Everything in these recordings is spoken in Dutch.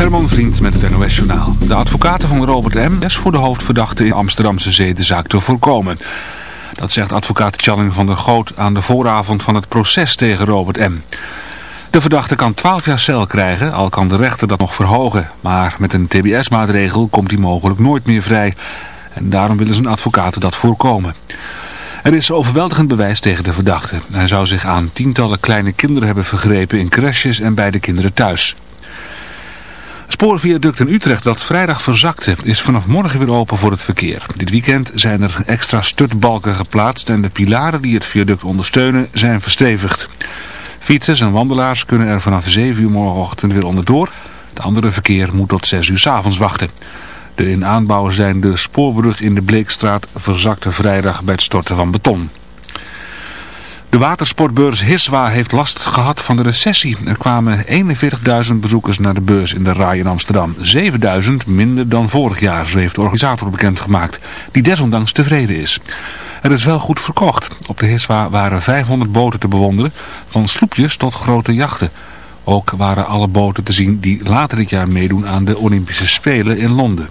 Herman Vriend met het NOS Journaal. De advocaten van Robert M. is voor de hoofdverdachte in Amsterdamse Zee de zaak te voorkomen. Dat zegt advocaat Challing van der Goot aan de vooravond van het proces tegen Robert M. De verdachte kan 12 jaar cel krijgen, al kan de rechter dat nog verhogen. Maar met een tbs-maatregel komt hij mogelijk nooit meer vrij. En daarom willen zijn advocaten dat voorkomen. Er is overweldigend bewijs tegen de verdachte. Hij zou zich aan tientallen kleine kinderen hebben vergrepen in crèches en bij de kinderen thuis. Spoorviaduct in Utrecht dat vrijdag verzakte is vanaf morgen weer open voor het verkeer. Dit weekend zijn er extra stutbalken geplaatst en de pilaren die het viaduct ondersteunen zijn verstevigd. Fietsers en wandelaars kunnen er vanaf 7 uur morgenochtend weer onderdoor. Het andere verkeer moet tot 6 uur s avonds wachten. De in aanbouw zijnde spoorbrug in de Bleekstraat verzakte vrijdag bij het storten van beton. De watersportbeurs Hiswa heeft last gehad van de recessie. Er kwamen 41.000 bezoekers naar de beurs in de Rai in Amsterdam. 7.000 minder dan vorig jaar, zo heeft de organisator bekendgemaakt, die desondanks tevreden is. Er is wel goed verkocht. Op de Hiswa waren 500 boten te bewonderen, van sloepjes tot grote jachten. Ook waren alle boten te zien die later dit jaar meedoen aan de Olympische Spelen in Londen.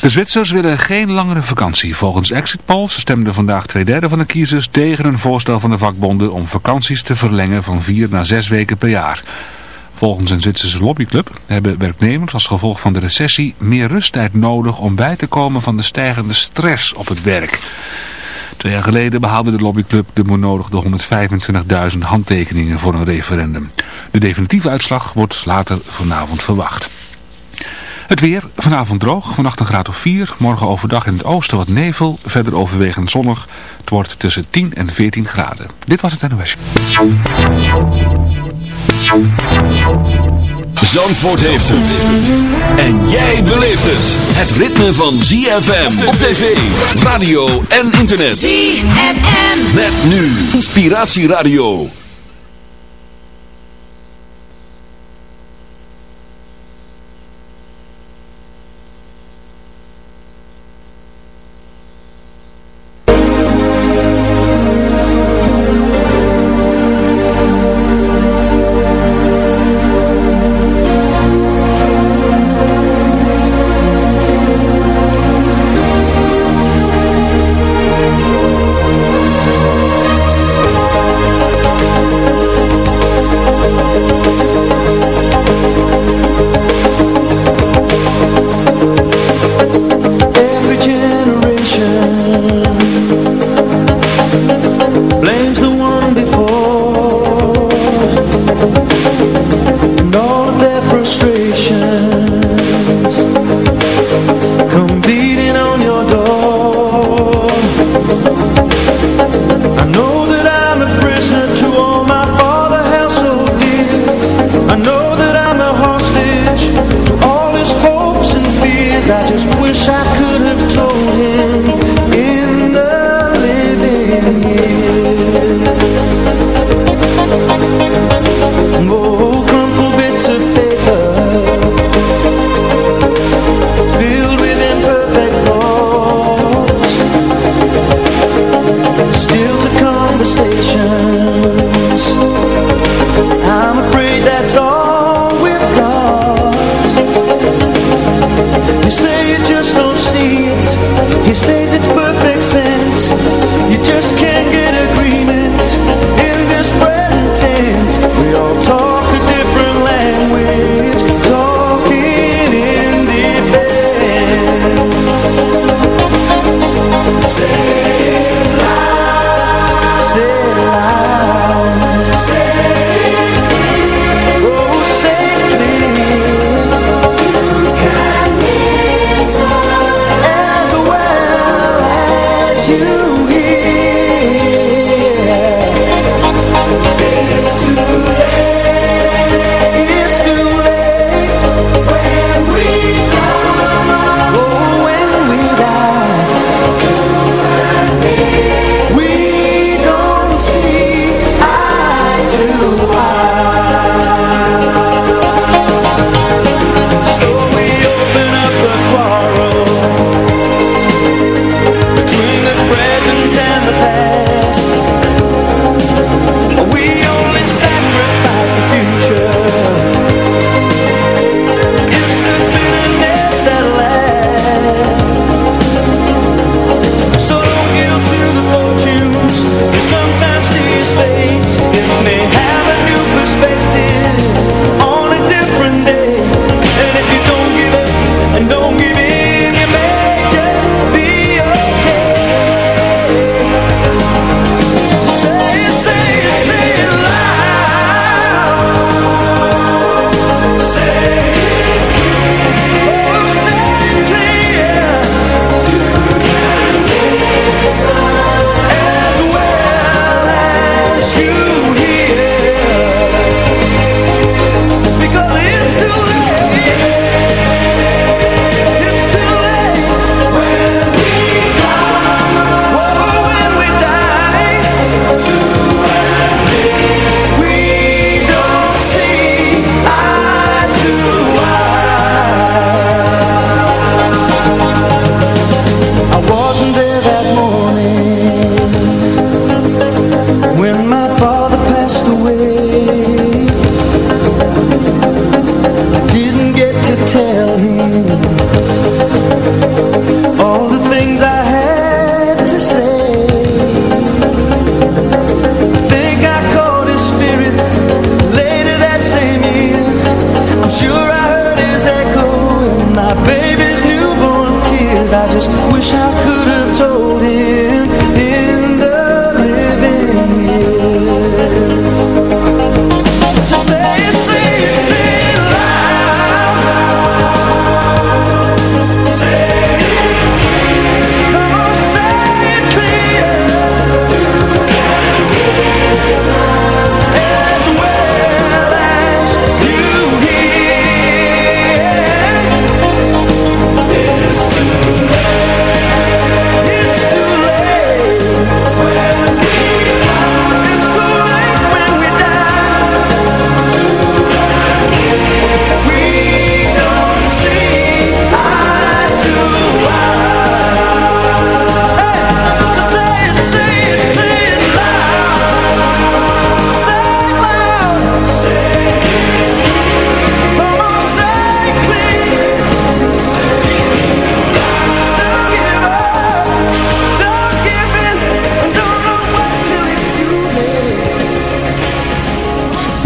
De Zwitsers willen geen langere vakantie. Volgens exit polls stemden vandaag twee derde van de kiezers tegen een voorstel van de vakbonden om vakanties te verlengen van vier naar zes weken per jaar. Volgens een Zwitserse lobbyclub hebben werknemers als gevolg van de recessie meer rusttijd nodig om bij te komen van de stijgende stress op het werk. Twee jaar geleden behaalde de lobbyclub de benodigde 125.000 handtekeningen voor een referendum. De definitieve uitslag wordt later vanavond verwacht. Het weer, vanavond droog, vannacht een graad of 4. Morgen overdag in het oosten wat nevel, verder overwegend zonnig. Het wordt tussen 10 en 14 graden. Dit was het NOS. Zandvoort heeft het. En jij beleeft het. Het ritme van ZFM op tv, radio en internet. ZFM. Met nu Inspiratie Radio.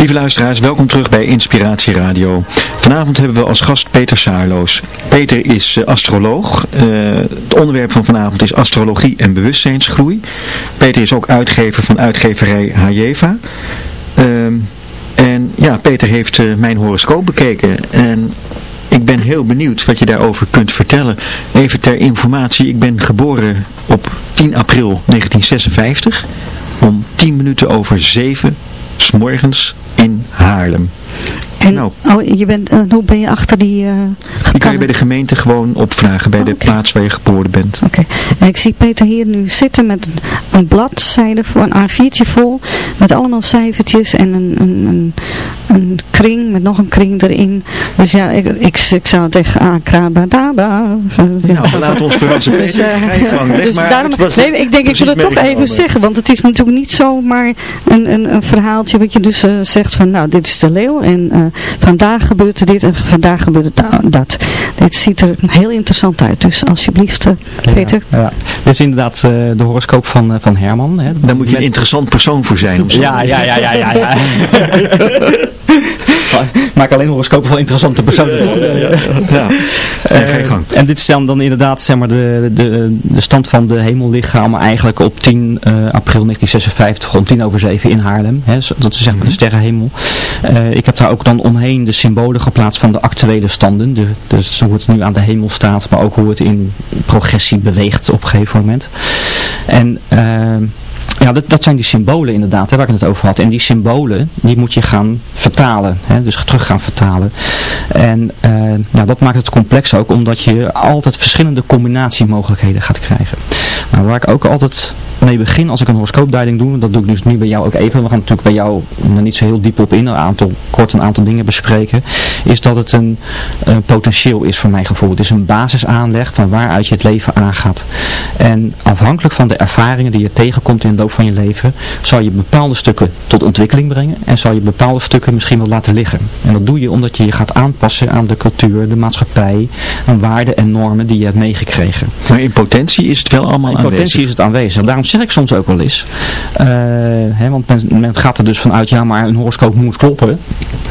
Lieve luisteraars, welkom terug bij Inspiratie Radio. Vanavond hebben we als gast Peter Saarloos. Peter is uh, astroloog. Uh, het onderwerp van vanavond is astrologie en bewustzijnsgroei. Peter is ook uitgever van uitgeverij Hajeva. Uh, en ja, Peter heeft uh, mijn horoscoop bekeken en ik ben heel benieuwd wat je daarover kunt vertellen. Even ter informatie, ik ben geboren op 10 april 1956 om 10 minuten over 7 s morgens in Haarlem. En, nou, oh, je bent, uh, hoe ben je achter die uh, Die kan je bij de gemeente gewoon opvragen, bij oh, de okay. plaats waar je geboren bent. Oké, okay. en ik zie Peter hier nu zitten met een, een bladzijde, voor een A4'tje vol, met allemaal cijfertjes en een, een, een, een, kring, met nog een kring erin. Dus ja, ik, ik, ik zou het echt aankraben. Nou, laat ons verrassen. Dus, uh, dus daarom, nee, ik denk, ik wil het toch even zeggen, want het is natuurlijk niet zomaar een, een, een verhaaltje wat je dus uh, zegt van, nou, dit is de leeuw en vandaag gebeurt er dit en vandaag gebeurt er dat. Dit ziet er heel interessant uit. Dus alsjeblieft, uh, Peter. Ja, ja, Dit is inderdaad uh, de horoscoop van, van Herman. Hè. Daar moet je een interessant persoon voor zijn. Om zo ja, ja, ja, ja, ja, ja. maak alleen horoscopen van interessante personen. Ja, ja, ja. Uh, gang. En dit is dan, dan inderdaad zeg maar, de, de, de stand van de hemellichamen eigenlijk op 10 uh, april 1956 om 10 over 7 in Haarlem. Hè, dat is zeg maar de sterrenhemel. Uh, ik heb daar ook dan omheen de symbolen geplaatst van de actuele standen. De, dus hoe het nu aan de hemel staat, maar ook hoe het in progressie beweegt op een gegeven moment. En... Ja, dat, dat zijn die symbolen inderdaad, hè, waar ik het over had. En die symbolen, die moet je gaan vertalen. Hè, dus terug gaan vertalen. En uh, nou, dat maakt het complex ook, omdat je altijd verschillende combinatiemogelijkheden gaat krijgen. Maar waar ik ook altijd mee begin als ik een horoscoopduiding doe, dat doe ik dus nu bij jou ook even, we gaan natuurlijk bij jou er niet zo heel diep op in, een aantal, kort een aantal dingen bespreken, is dat het een, een potentieel is voor mijn gevoel. Het is een basisaanleg van waaruit je het leven aangaat. En afhankelijk van de ervaringen die je tegenkomt in de loop van je leven, zal je bepaalde stukken tot ontwikkeling brengen en zal je bepaalde stukken misschien wel laten liggen. En dat doe je omdat je je gaat aanpassen aan de cultuur, de maatschappij, aan waarden en normen die je hebt meegekregen. Maar in potentie is het wel allemaal aanwezig? In potentie is het aanwezig. Daarom zeg ik soms ook wel eens. Uh, hè, want men, men, gaat er dus vanuit, ja maar een horoscoop moet kloppen.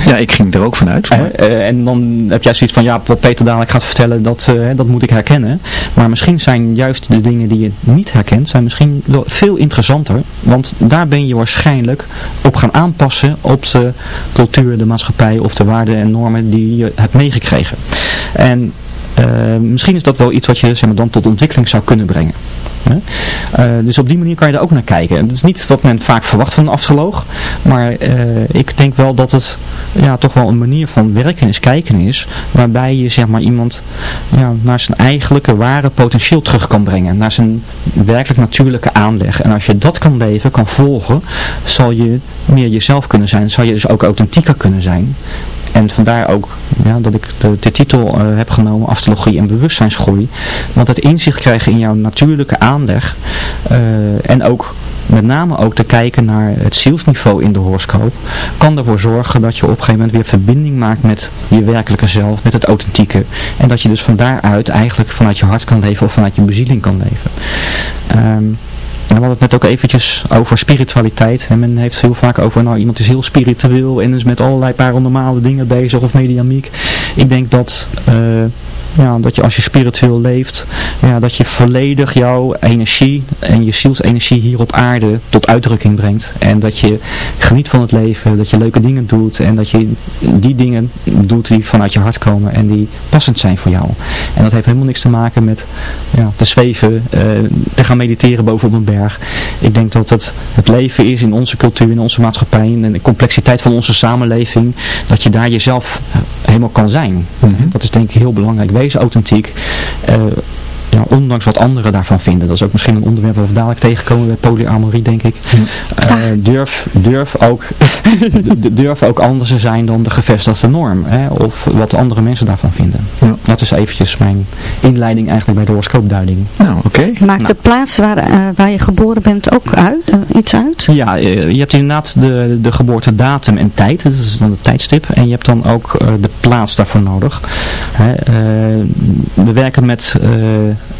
Ja, ik ging er ook vanuit. Uh, uh, en dan heb jij zoiets van, ja wat Peter dadelijk gaat vertellen, dat, dat moet ik herkennen. Maar misschien zijn juist de dingen die je niet herkent, zijn misschien wel veel interessanter. Want daar ben je waarschijnlijk op gaan aanpassen op de cultuur, de maatschappij of de waarden en normen die je hebt meegekregen. En misschien is dat wel iets wat je zeg maar, dan tot ontwikkeling zou kunnen brengen. Uh, dus op die manier kan je er ook naar kijken. Het is niet wat men vaak verwacht van een astroloog. Maar uh, ik denk wel dat het ja, toch wel een manier van werken is, kijken is. Waarbij je zeg maar, iemand ja, naar zijn eigenlijke ware potentieel terug kan brengen. Naar zijn werkelijk natuurlijke aanleg. En als je dat kan leven, kan volgen, zal je meer jezelf kunnen zijn. Zal je dus ook authentieker kunnen zijn. En vandaar ook ja, dat ik de, de titel uh, heb genomen, astrologie en bewustzijnsgroei. Want het inzicht krijgen in jouw natuurlijke aanleg uh, en ook met name ook te kijken naar het zielsniveau in de horoscoop, kan ervoor zorgen dat je op een gegeven moment weer verbinding maakt met je werkelijke zelf, met het authentieke. En dat je dus van daaruit eigenlijk vanuit je hart kan leven of vanuit je bezieling kan leven. Um, we hadden het net ook eventjes over spiritualiteit. En men heeft heel vaak over, nou iemand is heel spiritueel en is met allerlei paranormale dingen bezig of mediamiek. Ik denk dat, uh, ja, dat je als je spiritueel leeft, ja, dat je volledig jouw energie en je zielsenergie hier op aarde tot uitdrukking brengt. En dat je geniet van het leven, dat je leuke dingen doet en dat je die dingen doet die vanuit je hart komen en die passend zijn voor jou. En dat heeft helemaal niks te maken met ja, te zweven, uh, te gaan mediteren boven op een berg ik denk dat het, het leven is in onze cultuur, in onze maatschappij en de complexiteit van onze samenleving, dat je daar jezelf helemaal kan zijn. Mm -hmm. Dat is denk ik heel belangrijk. Wees authentiek. Ja, ondanks wat anderen daarvan vinden. Dat is ook misschien een onderwerp waar we dadelijk tegenkomen bij polyamorie, denk ik. Uh, durf, durf, ook, durf ook anders te zijn dan de gevestigde norm. Hè? Of wat andere mensen daarvan vinden. Ja. Dat is eventjes mijn inleiding eigenlijk bij de horoscoopduiding. Nou, oké. Okay. Maakt nou. de plaats waar, uh, waar je geboren bent ook uit, uh, iets uit? Ja, je hebt inderdaad de, de geboortedatum en tijd. Dat is dan de tijdstip. En je hebt dan ook de plaats daarvoor nodig. Hè? we werken met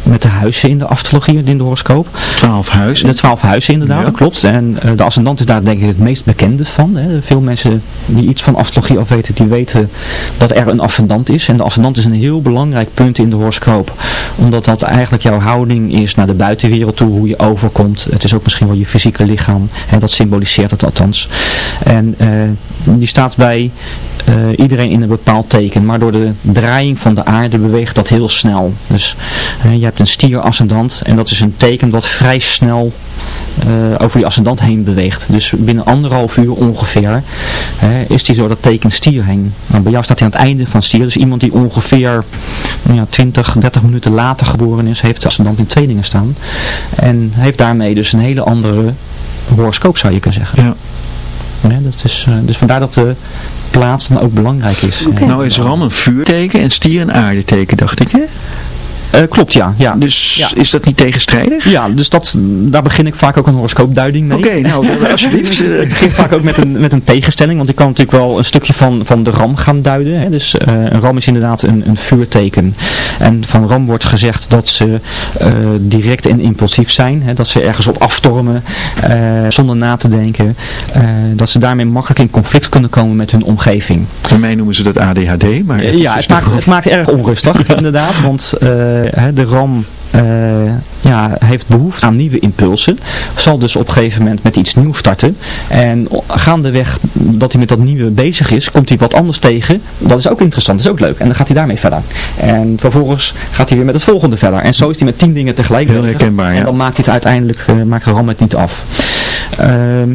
met de huizen in de astrologie, in de horoscoop. Twaalf huizen? De twaalf huizen inderdaad, dat klopt. En de ascendant is daar denk ik het meest bekende van. Hè. Veel mensen die iets van astrologie af weten, die weten dat er een ascendant is. En de ascendant is een heel belangrijk punt in de horoscoop. Omdat dat eigenlijk jouw houding is naar de buitenwereld toe, hoe je overkomt. Het is ook misschien wel je fysieke lichaam. En dat symboliseert het althans. En die staat bij iedereen in een bepaald teken. Maar door de draaiing van de aarde beweegt dat heel snel. Dus je hebt een stier ascendant en dat is een teken wat vrij snel uh, over die ascendant heen beweegt. Dus binnen anderhalf uur ongeveer is die zo dat teken stier heen. Nou, bij jou staat hij aan het einde van stier. Dus iemand die ongeveer ja, 20, 30 minuten later geboren is, heeft de ascendant in tweelingen staan. En heeft daarmee dus een hele andere horoscoop zou je kunnen zeggen. Ja. Ja, dat is, uh, dus vandaar dat de plaats dan ook belangrijk is. Nou is Ram een vuurteken en stier een aardeteken, dacht ik hè? Uh, klopt, ja. ja. Dus is dat niet tegenstrijdig? Ja, dus dat, daar begin ik vaak ook een horoscoopduiding mee. Oké, nou, alsjeblieft. ik begin vaak ook met een, met een tegenstelling, want ik kan natuurlijk wel een stukje van, van de ram gaan duiden. Hè. Dus uh, een ram is inderdaad een, een vuurteken. En van ram wordt gezegd dat ze uh, direct en impulsief zijn. Hè. Dat ze ergens op afstormen, zonder na te denken. dat ze daarmee makkelijk in conflict kunnen komen met hun omgeving. Voor mij noemen ze dat ADHD, maar... ja, het maakt, het maakt erg onrustig, inderdaad, want de RAM uh, ja, heeft behoefte aan nieuwe impulsen. Zal dus op een gegeven moment met iets nieuws starten. En gaandeweg dat hij met dat nieuwe bezig is, komt hij wat anders tegen. Dat is ook interessant, dat is ook leuk. En dan gaat hij daarmee verder. En vervolgens gaat hij weer met het volgende verder. En zo is hij met tien dingen tegelijk Heel herkenbaar, ja. En dan maakt hij het uiteindelijk, uh, maakt de RAM het niet af. Ehm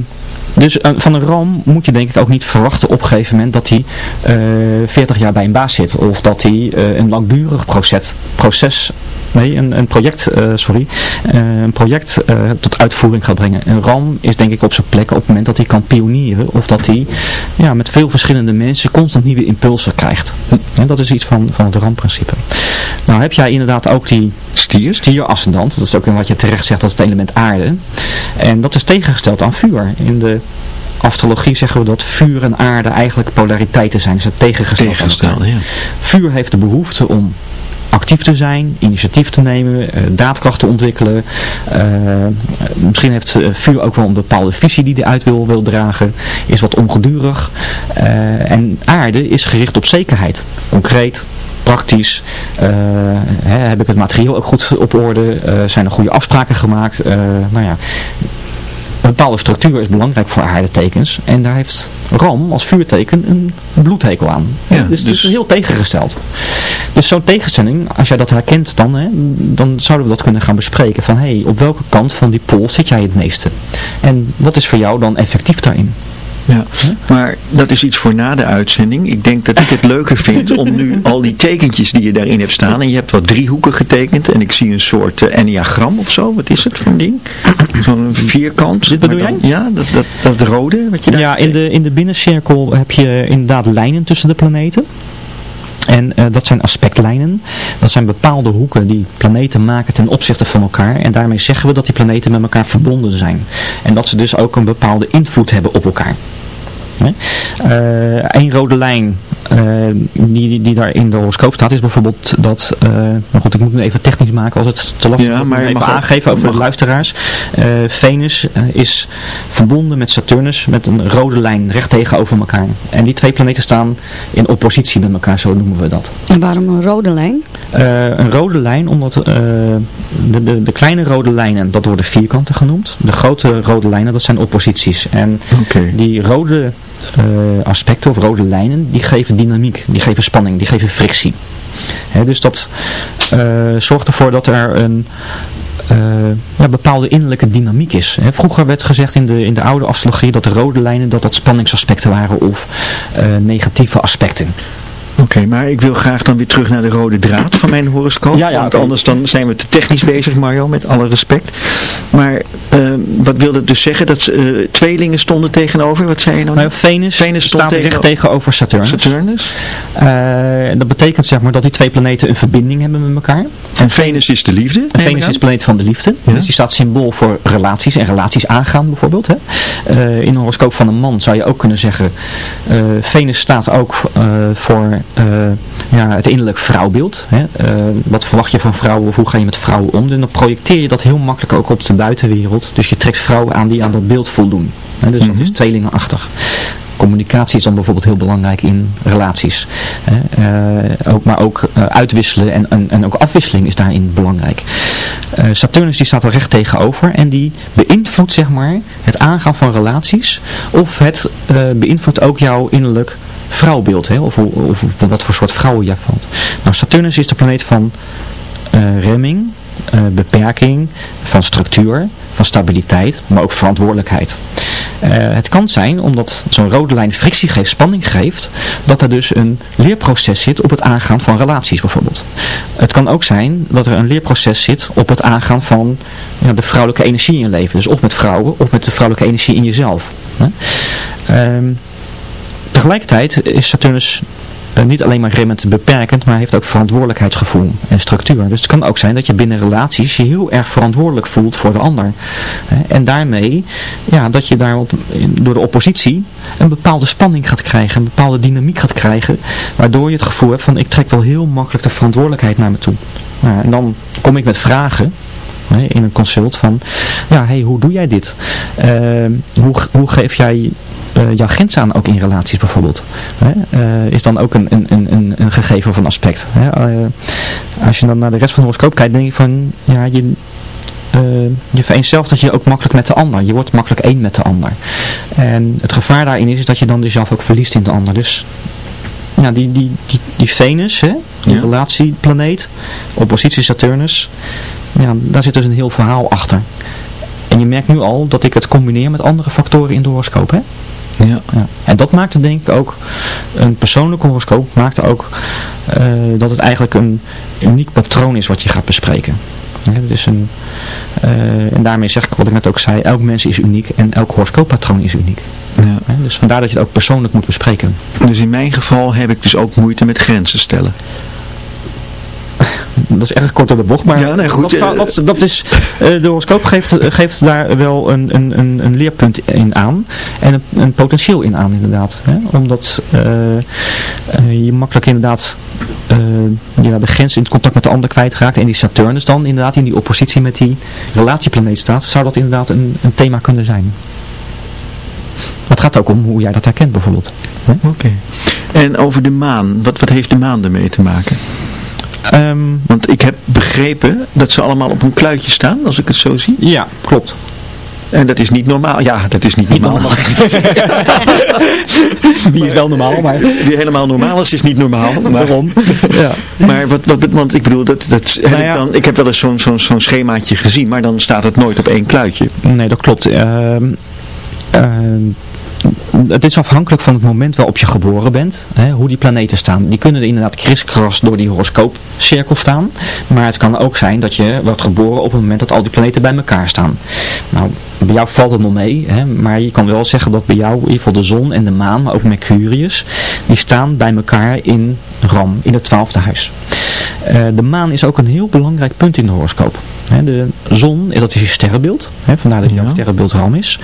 dus uh, van een RAM moet je denk ik ook niet verwachten op een gegeven moment dat hij uh, eh, 40 jaar bij een baas zit. Of dat hij uh, een langdurig proces, proces nee, een, een project, sorry, een project tot uitvoering gaat brengen. Een RAM is denk ik op zijn plek op het moment dat hij kan pionieren. Of dat hij ja, met veel verschillende mensen constant nieuwe impulsen krijgt. En dat is iets van, van het RAM-principe. Nou heb jij inderdaad ook die stier, stierascendant. Dat is ook wat je terecht zegt, dat is het element aarde. En dat is tegengesteld aan vuur. In de astrologie zeggen we dat vuur en aarde eigenlijk polariteiten zijn. Dus het tegengestelde. ja. Vuur heeft de behoefte om actief te zijn, initiatief te nemen, uh, daadkracht te ontwikkelen. Uh, misschien heeft uh, vuur ook wel een bepaalde visie die hij uit wil, wil dragen. Is wat ongedurig. en aarde is gericht op zekerheid. Concreet, praktisch, hè, heb ik het materieel ook goed op orde, zijn er goede afspraken gemaakt. nou ja, een bepaalde structuur is belangrijk voor aardetekens. En daar heeft Ram als vuurteken een bloedhekel aan. Ja, dus, dus het is dus- heel tegengesteld. Dus zo'n tegenstelling, als jij dat herkent dan, hè, dan zouden we dat kunnen gaan bespreken. Van hé, hey, op welke kant van die pool zit jij het meeste? En wat is voor jou dan effectief daarin? Ja, maar dat is iets voor na de uitzending. Ik denk dat ik het leuker vind om nu al die tekentjes die je daarin hebt staan. En je hebt wat driehoeken getekend. En ik zie een soort uh, enneagram of zo. Wat is het voor een ding? Zo'n vierkant. Dit bedoel jij? Ja, dat, dat, dat rode wat je daar... Ja, in de, in de binnencirkel heb je inderdaad lijnen tussen de planeten. En uh, dat zijn aspectlijnen. Dat zijn bepaalde hoeken die planeten maken ten opzichte van elkaar. En daarmee zeggen we dat die planeten met elkaar verbonden zijn. En dat ze dus ook een bepaalde invloed hebben op elkaar. Eén uh, rode lijn die, die daar in de horoscoop staat is bijvoorbeeld dat, uh, maar goed ik moet het even technisch maken als het te lastig is, ja, maar even aangeven over de luisteraars. Uh, Venus is verbonden met Saturnus met een rode lijn recht tegenover elkaar. En die twee planeten staan in oppositie met elkaar, zo noemen we dat. En waarom een rode lijn? een rode lijn omdat de, de, de, kleine rode lijnen, dat worden vierkanten genoemd. De grote rode lijnen, dat zijn opposities. En okay. die rode aspecten of rode lijnen, die geven dynamiek, die geven spanning, die geven frictie. dus dat uh, zorgt ervoor dat er een uh, ja, bepaalde innerlijke dynamiek is. vroeger werd gezegd in de, in de oude astrologie dat de rode lijnen dat dat spanningsaspecten waren of negatieve aspecten. Oké, maar ik wil graag dan weer terug naar de rode draad van mijn horoscoop. Ja, ja, want anders dan zijn we te technisch bezig, Mario, met alle respect. Maar uh, wat wilde het dus zeggen? Dat uh, tweelingen stonden tegenover? Wat zei je nou? nou Venus, Venus stond staat recht tegenover Saturnus. Saturnus. Uh, dat betekent zeg maar dat die twee planeten een verbinding hebben met elkaar. En Venus is de liefde? En Venus is de planeet van de liefde. Ja. Dus die staat symbool voor relaties en relaties aangaan bijvoorbeeld. Hè? in een horoscoop van een man zou je ook kunnen zeggen, Venus staat ook voor ja, het innerlijk vrouwbeeld. Hè? wat verwacht je van vrouwen of hoe ga je met vrouwen om? En dan projecteer je dat heel makkelijk ook op de buitenwereld. Dus je trekt vrouwen aan die aan dat beeld voldoen. Hè? Dus dat is mhm. tweelingenachtig communicatie is dan bijvoorbeeld heel belangrijk in relaties. Uh, ook, maar ook uh, uitwisselen en, en, en, ook afwisseling is daarin belangrijk. Uh, Saturnus die staat er recht tegenover en die beïnvloedt zeg maar het aangaan van relaties of het beïnvloedt ook jouw innerlijk vrouwbeeld. Hè? Of, of, wat voor soort vrouwen jij valt. Nou, Saturnus is de planeet van remming, beperking, van structuur, van stabiliteit, maar ook verantwoordelijkheid. Uh, het kan zijn, omdat zo'n rode lijn frictie geeft, spanning geeft, dat er dus een leerproces zit op het aangaan van relaties bijvoorbeeld. Het kan ook zijn dat er een leerproces zit op het aangaan van ja, de vrouwelijke energie in je leven. Dus of met vrouwen, of met de vrouwelijke energie in jezelf. Hè? Um, tegelijkertijd is Saturnus uh, niet alleen maar remmend beperkend, maar heeft ook verantwoordelijkheidsgevoel en structuur. Dus het kan ook zijn dat je binnen relaties je heel erg verantwoordelijk voelt voor de ander. en daarmee, ja, dat je daar door de oppositie een bepaalde spanning gaat krijgen, een bepaalde dynamiek gaat krijgen, waardoor je het gevoel hebt van ik trek wel heel makkelijk de verantwoordelijkheid naar me toe. Nou, en dan kom ik met vragen in een consult van, ja, hey, hoe doe jij dit? Uh, hoe, hoe geef jij uh, jouw grens aan ook in relaties bijvoorbeeld. Hè? Uh, is dan ook een, een, een, een gegeven of een aspect. Hè? Uh, als je dan naar de rest van de horoscoop kijkt, denk je van, ja, je, je vereenzelft je ook makkelijk met de ander. Je wordt makkelijk één met de ander. En het gevaar daarin is, is dat je dan jezelf ook verliest in de ander. Dus ja, die, die, die, die Venus, hè, die relatieplaneet, oppositie Saturnus, ja, daar zit dus een heel verhaal achter. En je merkt nu al dat ik het combineer met andere factoren in de horoscoop. Hè? Ja. ja. En dat maakte denk ik ook, een persoonlijk horoscoop maakte ook uh, dat het eigenlijk een uniek patroon is wat je gaat bespreken. Ja, het is een, uh, en daarmee zeg ik wat ik net ook zei, elk mens is uniek en elk horoscooppatroon is uniek. Ja. dus vandaar dat je het ook persoonlijk moet bespreken. Dus in mijn geval heb ik dus ook moeite met grenzen stellen dat is erg kort op de bocht, maar ja, nee, goed, dat, dat, dat, is, uh, de horoscoop geeft, geeft daar wel een, een, een, leerpunt in aan en een, een potentieel in aan inderdaad. Hè? Omdat uh, je makkelijk inderdaad ja, de grens in het contact met de ander kwijtraakt en die Saturnus dan inderdaad in die oppositie met die relatieplaneet staat, zou dat inderdaad een, een thema kunnen zijn. het gaat ook om hoe jij dat herkent bijvoorbeeld. Oké. En over de maan, wat, wat heeft de maan ermee te maken? Ehm, Want ik heb begrepen dat ze allemaal op een kluitje staan, als ik het zo zie. Ja, klopt. En dat is niet normaal. Ja, dat is niet, niet normaal. Die is wel normaal, maar... Die helemaal normaal is, is niet normaal. Waarom? Ja. Maar wat, wat, want ik bedoel, dat, dat heb nou ik, dan, ik heb wel eens zo'n zo'n zo'n schemaatje gezien, maar dan staat het nooit op één kluitje. Nee, dat klopt. Uh, het is afhankelijk van het moment waarop je geboren bent, hè, hoe die planeten staan. Die kunnen inderdaad kriskras door die horoscoopcirkel staan, maar het kan ook zijn dat je wordt geboren op het moment dat al die planeten bij elkaar staan. Nou, bij jou valt het nog mee, hè, maar je kan wel zeggen dat bij jou in ieder geval de zon en de maan, maar ook Mercurius, die staan bij elkaar in Ram, in het twaalfde huis. Uh, de maan is ook een heel belangrijk punt in de horoscoop. de zon, dat is je sterrenbeeld, vandaar dat jouw sterrenbeeld Ram is.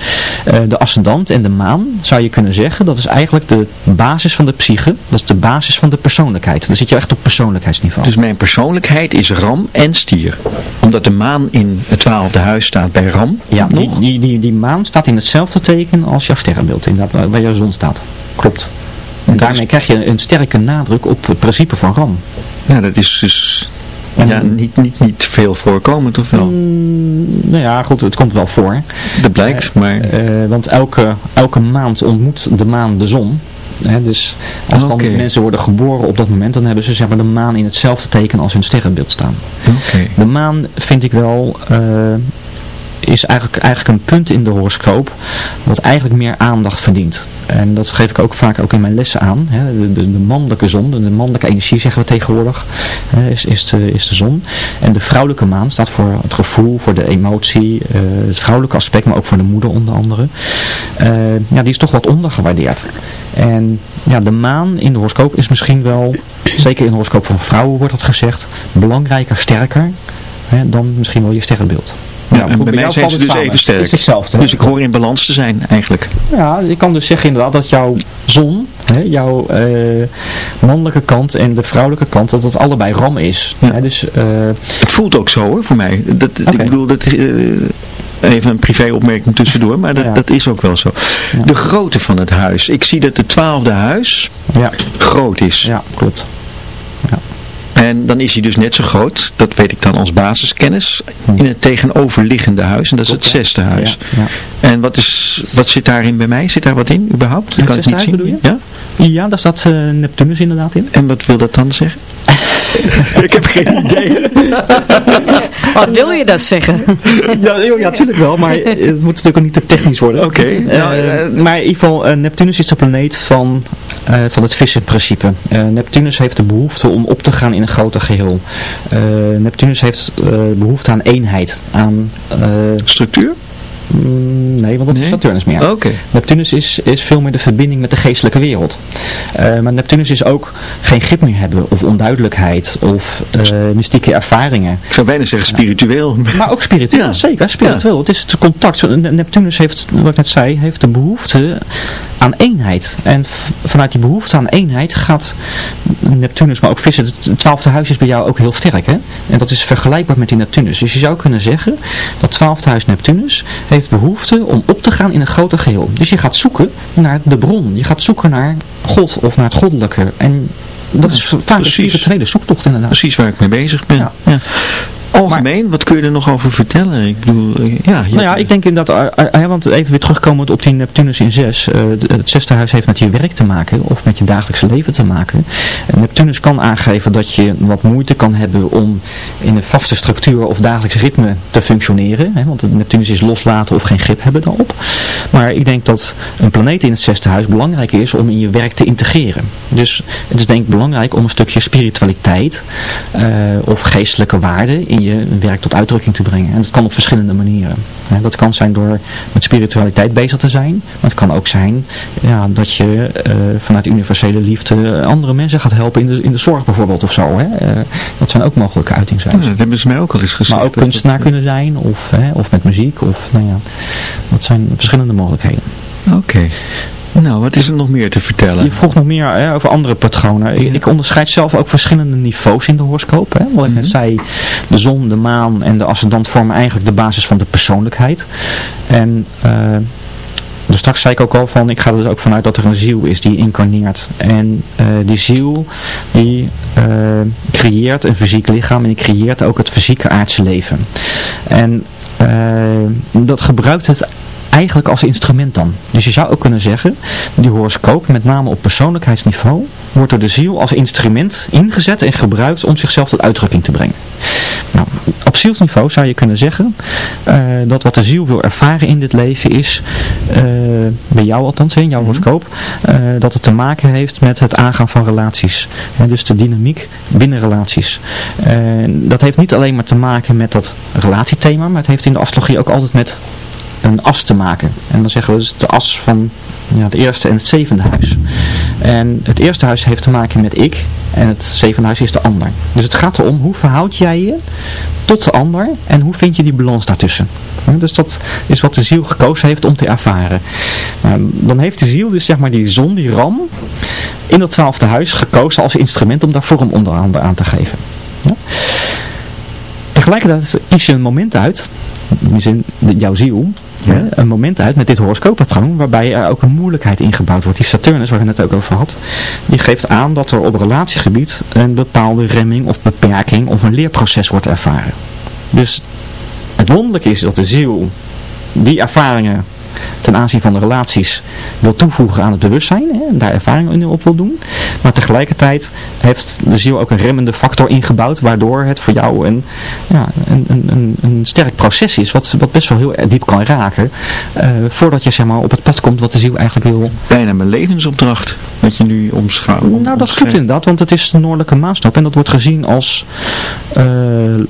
Uh, de ascendant en de maan, zou je kunnen zeggen, dat is eigenlijk de basis van de psyche, dat is de basis van de persoonlijkheid. Dan zit je echt op persoonlijkheidsniveau. Dus mijn persoonlijkheid is Ram en stier. Omdat de maan in het twaalfde huis staat bij Ram. Ja, nog? Die, die, die, maan staat in hetzelfde teken als jouw sterrenbeeld, inderdaad, waar jouw zon staat. Klopt. En daarmee krijg je een sterke nadruk op het principe van Ram. Ja, dat is dus ja, niet, niet, niet veel voorkomend of wel? Mm, nou ja, goed, het komt wel voor. Dat blijkt, uh, maar... Uh, want elke, elke maand ontmoet de maan de zon. dus als dan mensen worden geboren op dat moment, dan hebben ze zeg maar, de maan in hetzelfde teken als hun sterrenbeeld staan. De maan vind ik wel, uh, is eigenlijk, eigenlijk een punt in de horoscoop wat eigenlijk meer aandacht verdient. En dat geef ik ook vaak ook in mijn lessen aan. Hè. De, de, de, mannelijke zon, de mannelijke energie zeggen we tegenwoordig, hè, is, is, de, is de zon. En de vrouwelijke maan staat voor het gevoel, voor de emotie, uh, het vrouwelijke aspect, maar ook voor de moeder onder andere. Uh, ja, die is toch wat ondergewaardeerd. En ja, de maan in de horoscoop is misschien wel, zeker in de horoscoop van vrouwen wordt dat gezegd, belangrijker, sterker hè, dan misschien wel je sterrenbeeld. Ja, en bij, mij zijn ze dus even sterk. Is hetzelfde, dus ik hoor in balans te zijn eigenlijk. Ja, je kan dus zeggen inderdaad dat jouw zon, hè, jouw uh, mannelijke kant en de vrouwelijke kant, dat dat allebei ram is. Ja. Hè, dus, uh, het voelt ook zo hoor, voor mij. Dat, okay. Ik bedoel, dat... Uh, Even een privéopmerking tussendoor, maar dat, ja. dat is ook wel zo. Ja. De grootte van het huis. Ik zie dat het twaalfde huis ja. groot is. Ja, klopt. En dan is hij dus net zo groot, dat weet ik dan als basiskennis, in het tegenoverliggende huis. En dat is het zesde huis. Ja, en wat, is, wat zit daarin bij mij? Zit daar wat in überhaupt? Dat kan ik niet zien. Ja? ja, daar staat uh, Neptunus inderdaad in. En wat wil dat dan zeggen? ik heb geen idee. Wat wil je dat zeggen? ja, ja, tuurlijk wel, maar het moet natuurlijk ook niet te technisch worden. Oké. Okay, nou, uh, uh, maar in ieder geval, Neptunus is de planeet van, van het vissenprincipe. Neptunus heeft de behoefte om op te gaan in een groter geheel. Neptunus heeft behoefte aan eenheid, aan... Structuur? Mm, nee, want dat nee? is Saturnus meer. Okay. Neptunus is, is veel meer de verbinding met de geestelijke wereld. Uh, maar Neptunus is ook geen grip meer hebben, of onduidelijkheid, of uh, mystieke ervaringen. Ik zou bijna zeggen spiritueel. Maar ook spiritueel, ja. zeker, spiritueel. Ja. Het is het contact. Neptunus heeft, wat ik net zei, heeft de behoefte aan eenheid. En vanuit die behoefte aan eenheid gaat Neptunus, maar ook vissen, het twaalfde huis is bij jou ook heel sterk. Hè? En dat is vergelijkbaar met die Neptunus. Dus je zou kunnen zeggen, dat twaalfde huis Neptunus heeft behoefte om op te gaan in een groter geheel. Dus je gaat zoeken naar de bron. Je gaat zoeken naar God of naar het goddelijke. En dat is vaak een spirituele zoektocht inderdaad. Precies waar ik mee bezig ben. Ja. Ja. Algemeen, maar, wat kun je er nog over vertellen? Ik bedoel, ja. Nou ja, ik denk inderdaad, uh, want even weer terugkomend op die Neptunus in 6. Uh, het zesde huis heeft met je werk te maken, of met je dagelijkse leven te maken. En Neptunus kan aangeven dat je wat moeite kan hebben om in een vaste structuur of dagelijks ritme te functioneren. Hè, want Neptunus is loslaten of geen grip hebben daarop. Maar ik denk dat een planeet in het zesde huis belangrijk is om in je werk te integreren. Dus het is denk ik belangrijk om een stukje spiritualiteit of geestelijke waarden in je werk tot uitdrukking te brengen. En dat kan op verschillende manieren. Dat kan zijn door met spiritualiteit bezig te zijn. Maar het kan ook zijn ja, dat je uh, vanuit universele liefde andere mensen gaat helpen in de, in de zorg bijvoorbeeld of zo. Hè? Uh, dat zijn ook mogelijke uitingswijzen. Ja, dat hebben ze mij ook al eens gezegd. Maar ook kunstenaar dat... kunnen zijn of, hè, of met muziek. Of, nou ja, dat zijn verschillende mogelijkheden. Oké. Okay. Nou, wat is er nog meer te vertellen? Je vroeg nog meer hè, over andere patronen. Ja. Ik onderscheid zelf ook verschillende niveaus in de horoscoop. Hè. Wat ik net zei, de zon, de maan en de ascendant vormen eigenlijk de basis van de persoonlijkheid. En... Uh, dus straks zei ik ook al van, ik ga er dus ook vanuit dat er een ziel is die incarneert. En uh, die ziel die uh, creëert een fysiek lichaam en die creëert ook het fysieke aardse leven. En uh, dat gebruikt het eigenlijk als instrument dan. Dus je zou ook kunnen zeggen, die horoscoop, met name op persoonlijkheidsniveau, wordt door de ziel als instrument ingezet en gebruikt om zichzelf tot uitdrukking te brengen. Nou, op zielsniveau zou je kunnen zeggen uh, dat wat de ziel wil ervaren in dit leven is, uh, bij jou althans, in jouw horoscoop, uh, dat het te maken heeft met het aangaan van relaties. He, dus de dynamiek binnen relaties. dat heeft niet alleen maar te maken met dat relatiethema, maar het heeft in de astrologie ook altijd met een as te maken. En dan zeggen we dus de as van ja, het eerste en het zevende huis. En het eerste huis heeft te maken met ik en het zevende huis is de ander. Dus het gaat erom hoe verhoud jij je tot de ander en hoe vind je die balans daartussen. Dus dat is wat de ziel gekozen heeft om te ervaren. Nou, dan heeft de ziel dus zeg maar die zon, die ram, in dat twaalfde huis gekozen als instrument om daar vorm onder andere aan te geven. Ja? Tegelijkertijd kies je een moment uit, in jouw ziel, ja. een moment uit met dit horoscooppatroon waarbij er ook een moeilijkheid ingebouwd wordt. Die Saturnus, waar we het ook over had, die geeft aan dat er op relatiegebied een bepaalde remming of beperking of een leerproces wordt ervaren. Dus het wonderlijke is dat de ziel die ervaringen ten aanzien van de relaties wil toevoegen aan het bewustzijn hè, en daar ervaringen in op wil doen. Maar tegelijkertijd heeft de ziel ook een remmende factor ingebouwd waardoor het voor jou een, ja, een, een, een sterk proces is wat, wat best wel heel diep kan raken uh, voordat je zeg maar, op het pad komt wat de ziel eigenlijk wil. Bijna mijn levensopdracht wat je nu omschouwt. Om, nou dat klopt inderdaad, want het is de noordelijke maasstap en dat wordt gezien als, uh,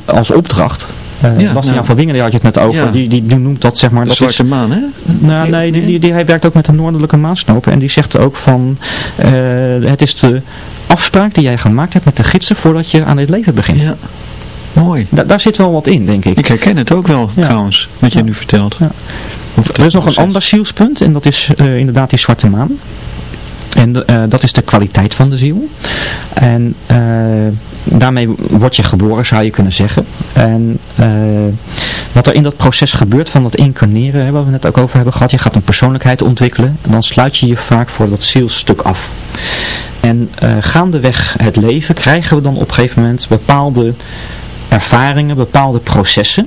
als opdracht. Uh, ja, Bastiaan nou, van Wingen, daar had je het net over, ja. die, die, die noemt dat zeg maar... De dat zwarte is, maan, hè? Nou, nee, die, die, die, hij werkt ook met de noordelijke maansnoop en die zegt ook van, uh, het is de afspraak die jij gemaakt hebt met de gidsen voordat je aan dit leven begint. Ja. Mooi. daar zit wel wat in, denk ik. Ik herken het ook wel, trouwens, wat je nu vertelt. Ja. Er is nog een ander zielspunt en dat is uh, inderdaad die zwarte maan. En uh, dat is de kwaliteit van de ziel. En uh, daarmee word je geboren, zou je kunnen zeggen. En uh, wat er in dat proces gebeurt van dat incarneren, waar we net ook over hebben gehad. Je gaat een persoonlijkheid ontwikkelen en dan sluit je je vaak voor dat zielstuk af. En gaandeweg het leven krijgen we dan op een gegeven moment bepaalde ervaringen, bepaalde processen.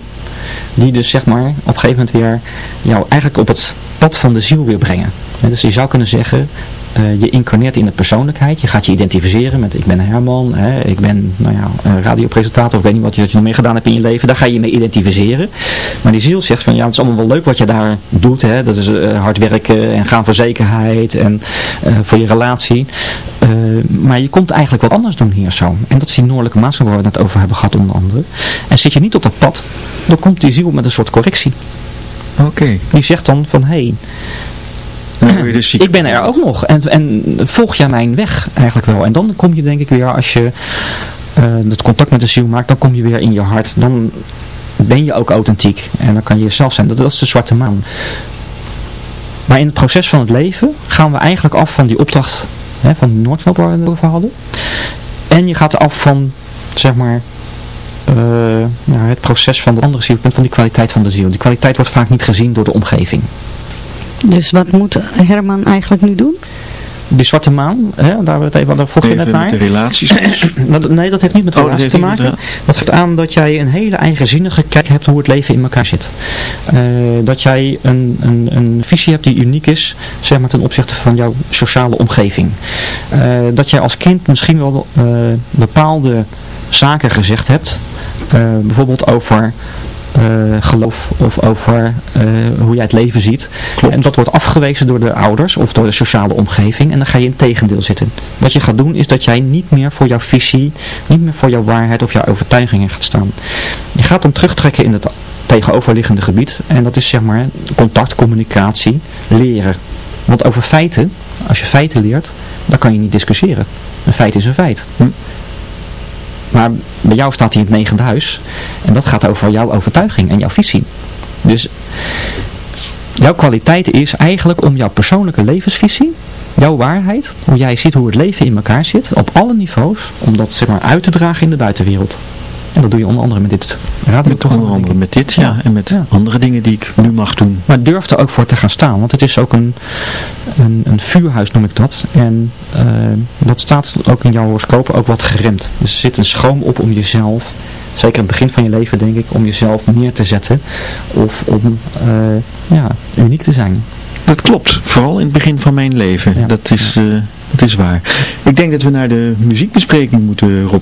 Die dus zeg maar op een gegeven moment weer jou eigenlijk op het pad van de ziel weer brengen. Dus je zou kunnen zeggen, uh, je incarneert in de persoonlijkheid. Je gaat je identificeren met ik ben Herman, hè, ik ben nou ja, een radiopresentator of ik weet niet wat je, wat je nog meer gedaan hebt in je leven. Daar ga je je mee identificeren. Maar die ziel zegt van ja, het is allemaal wel leuk wat je daar doet. Hè. Dat is uh, hard werken en gaan voor zekerheid en uh, voor je relatie. maar je komt eigenlijk wat anders doen hier zo. En dat is die noordelijke maatschappij waar we het over hebben gehad onder andere. En zit je niet op dat pad, dan komt die ziel met een soort correctie. Oké. Die zegt dan van hé, hey, dus ik ben er ook nog. En, en volg jij mijn weg eigenlijk wel. En dan kom je denk ik weer, als je uh, het contact met de ziel maakt, dan kom je weer in je hart. Dan ben je ook authentiek. En dan kan je jezelf zijn. Dat, dat is de zwarte maan. Maar in het proces van het leven gaan we eigenlijk af van die opdracht hè, van Noordknop waar we het over hadden. En je gaat af van, zeg maar, uh, ja, het proces van de andere ziel, van die kwaliteit van de ziel. Die kwaliteit wordt vaak niet gezien door de omgeving. Dus wat moet Herman eigenlijk nu doen? Die zwarte maan, hè, daar, we het even, daar vroeg je net naar. de relaties Nee, dat heeft niet met oh, relaties te maken. Dat geeft aan dat jij een hele eigenzinnige kijk hebt hoe het leven in elkaar zit. Uh, dat jij een, een, een visie hebt die uniek is, zeg maar ten opzichte van jouw sociale omgeving. Uh, dat jij als kind misschien wel uh, bepaalde zaken gezegd hebt. bijvoorbeeld over geloof of over uh, hoe jij het leven ziet. En dat wordt afgewezen door de ouders of door de sociale omgeving en dan ga je in tegendeel zitten. Wat je gaat doen is dat jij niet meer voor jouw visie, niet meer voor jouw waarheid of jouw overtuigingen gaat staan. Je gaat hem terugtrekken in het tegenoverliggende gebied en dat is zeg maar contact, communicatie, leren. Want over feiten, als je feiten leert, dan kan je niet discussiëren. Een feit is een feit. Hm? Maar bij jou staat hij in het negende huis. En dat gaat over jouw overtuiging en jouw visie. Dus jouw kwaliteit is eigenlijk om jouw persoonlijke levensvisie, jouw waarheid, hoe jij ziet hoe het leven in elkaar zit, op alle niveaus, om dat zeg maar uit te dragen in de buitenwereld. En dat doe je onder andere met dit radioprogramma. Onder andere met dit, ja. En met andere dingen die ik nu mag doen. Maar durf er ook voor te gaan staan. Want het is ook een, een, een vuurhuis noem ik dat. En uh, dat staat ook in jouw horoscoop ook wat geremd. Dus er zit een schroom op om jezelf, zeker in het begin van je leven denk ik, om jezelf neer te zetten. Of om uh, ja, uniek te zijn. Dat klopt. Vooral in het begin van mijn leven. Ja. Dat, is, uh, dat is waar. Ik denk dat we naar de muziekbespreking moeten, Rob.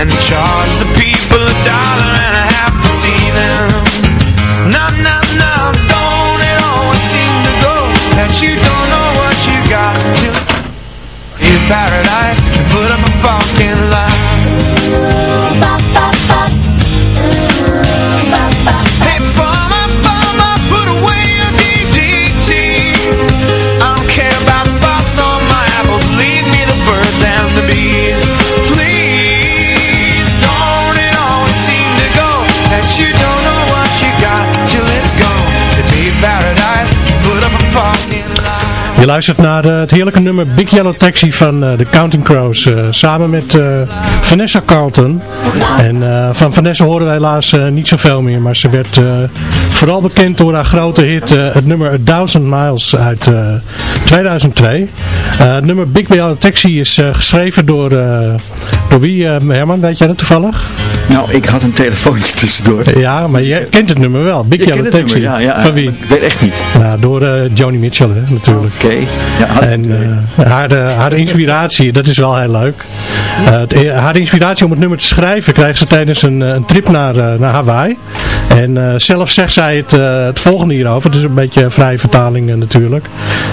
and charge the people a dollar and a half to see them. No, no, no, don't it always seem to go. That you don't know what you got till paradise, put up a parking lot Je luistert naar uh, het heerlijke nummer Big Yellow Taxi van uh, de Counting Crows. Uh, samen met Vanessa Carlton. En van Vanessa horen wij helaas niet zoveel meer. Maar ze werd Vooral bekend door haar grote hit, het nummer A Thousand Miles uit 2002. het nummer Big Bell Taxi is geschreven door, door wie, Herman, weet jij dat toevallig? Nou, ik had een telefoontje tussendoor. Ja, maar je kent het nummer wel. Big Yellow Taxi. Nummer, ja, ja, Van wie? Ik weet echt niet. Nou, door uh, Joni Mitchell hè, natuurlijk. Oké. Ja, en uh, haar, haar inspiratie, dat is wel heel leuk. Het, e- haar inspiratie om het nummer te schrijven krijgt ze tijdens een, een trip naar, naar Hawaii. En zelf zegt zij het, het volgende hierover. Het is een beetje een vrije vertaling natuurlijk.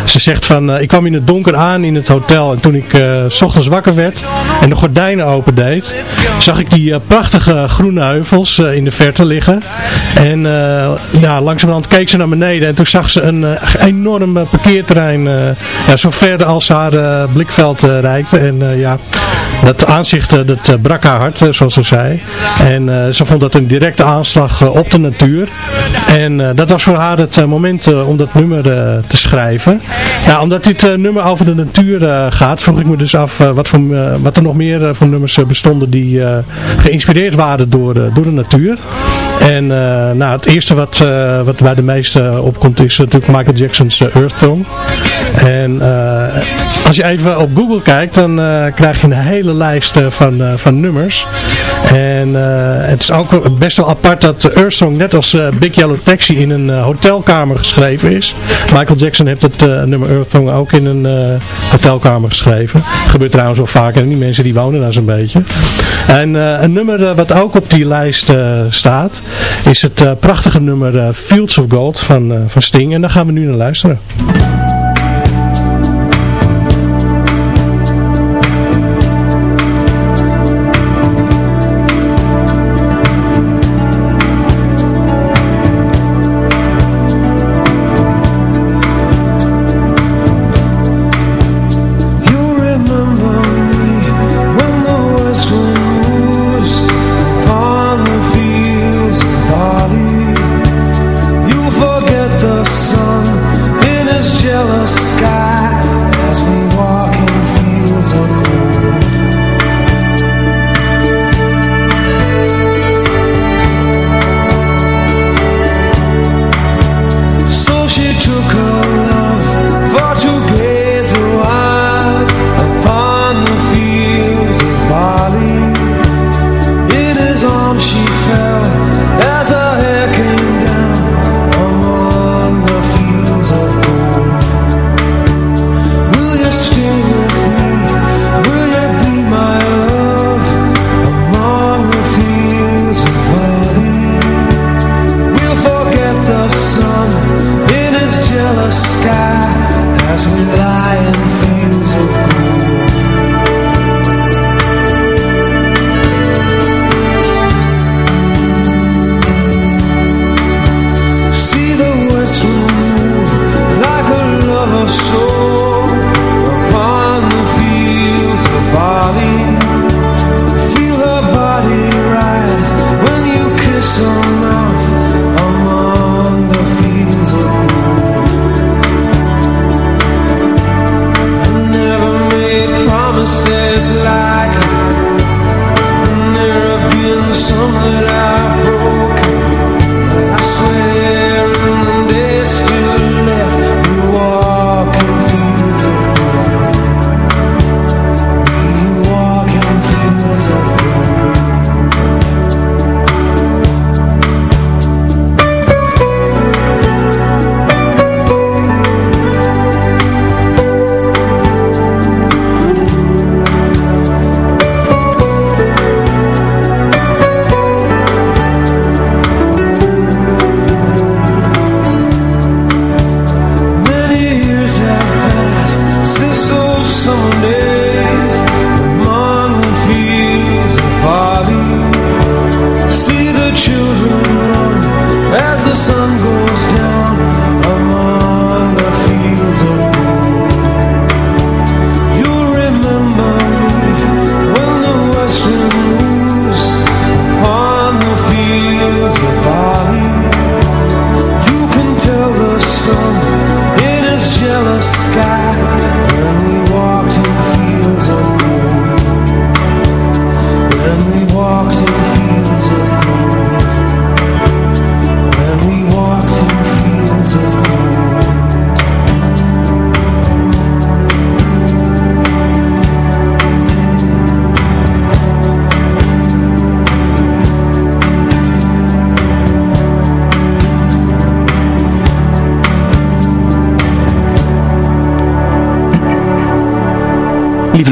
Ze zegt van, ik kwam in het donker aan in het hotel. En toen ik s ochtends wakker werd en de gordijnen zag ik die prachtige groene heuvels in de verte liggen. En ja, langzamerhand keek ze naar beneden en toen zag ze een enorm parkeerterrein ja, zo ver als haar blikveld reikte. En ja, dat aanzicht dat brak haar hart, zoals ze zei. En ze vond dat een directe aanslag op de natuur. En dat was voor haar het moment om dat nummer te schrijven. Ja, omdat dit nummer over de natuur gaat, vroeg ik me dus af wat, voor, wat er nog meer voor nummers bestonden die geïnspireerd waren door, door de natuur. En nou, het eerste wat, wat bij de meesten opkomt is natuurlijk Michael Jackson's Earth. En als je even op Google kijkt, dan krijg je een hele lijst van, van nummers. En het is ook best wel apart dat Earth Song net als Big Yellow Taxi in een hotelkamer geschreven is. Michael Jackson heeft het nummer Earth Song ook in een hotelkamer geschreven. Dat gebeurt trouwens wel vaker. En die mensen die wonen daar zo'n beetje. En een nummer wat ook op die lijst staat, is het prachtige nummer Fields of Gold van, van Sting. En daar gaan we nu naar luisteren.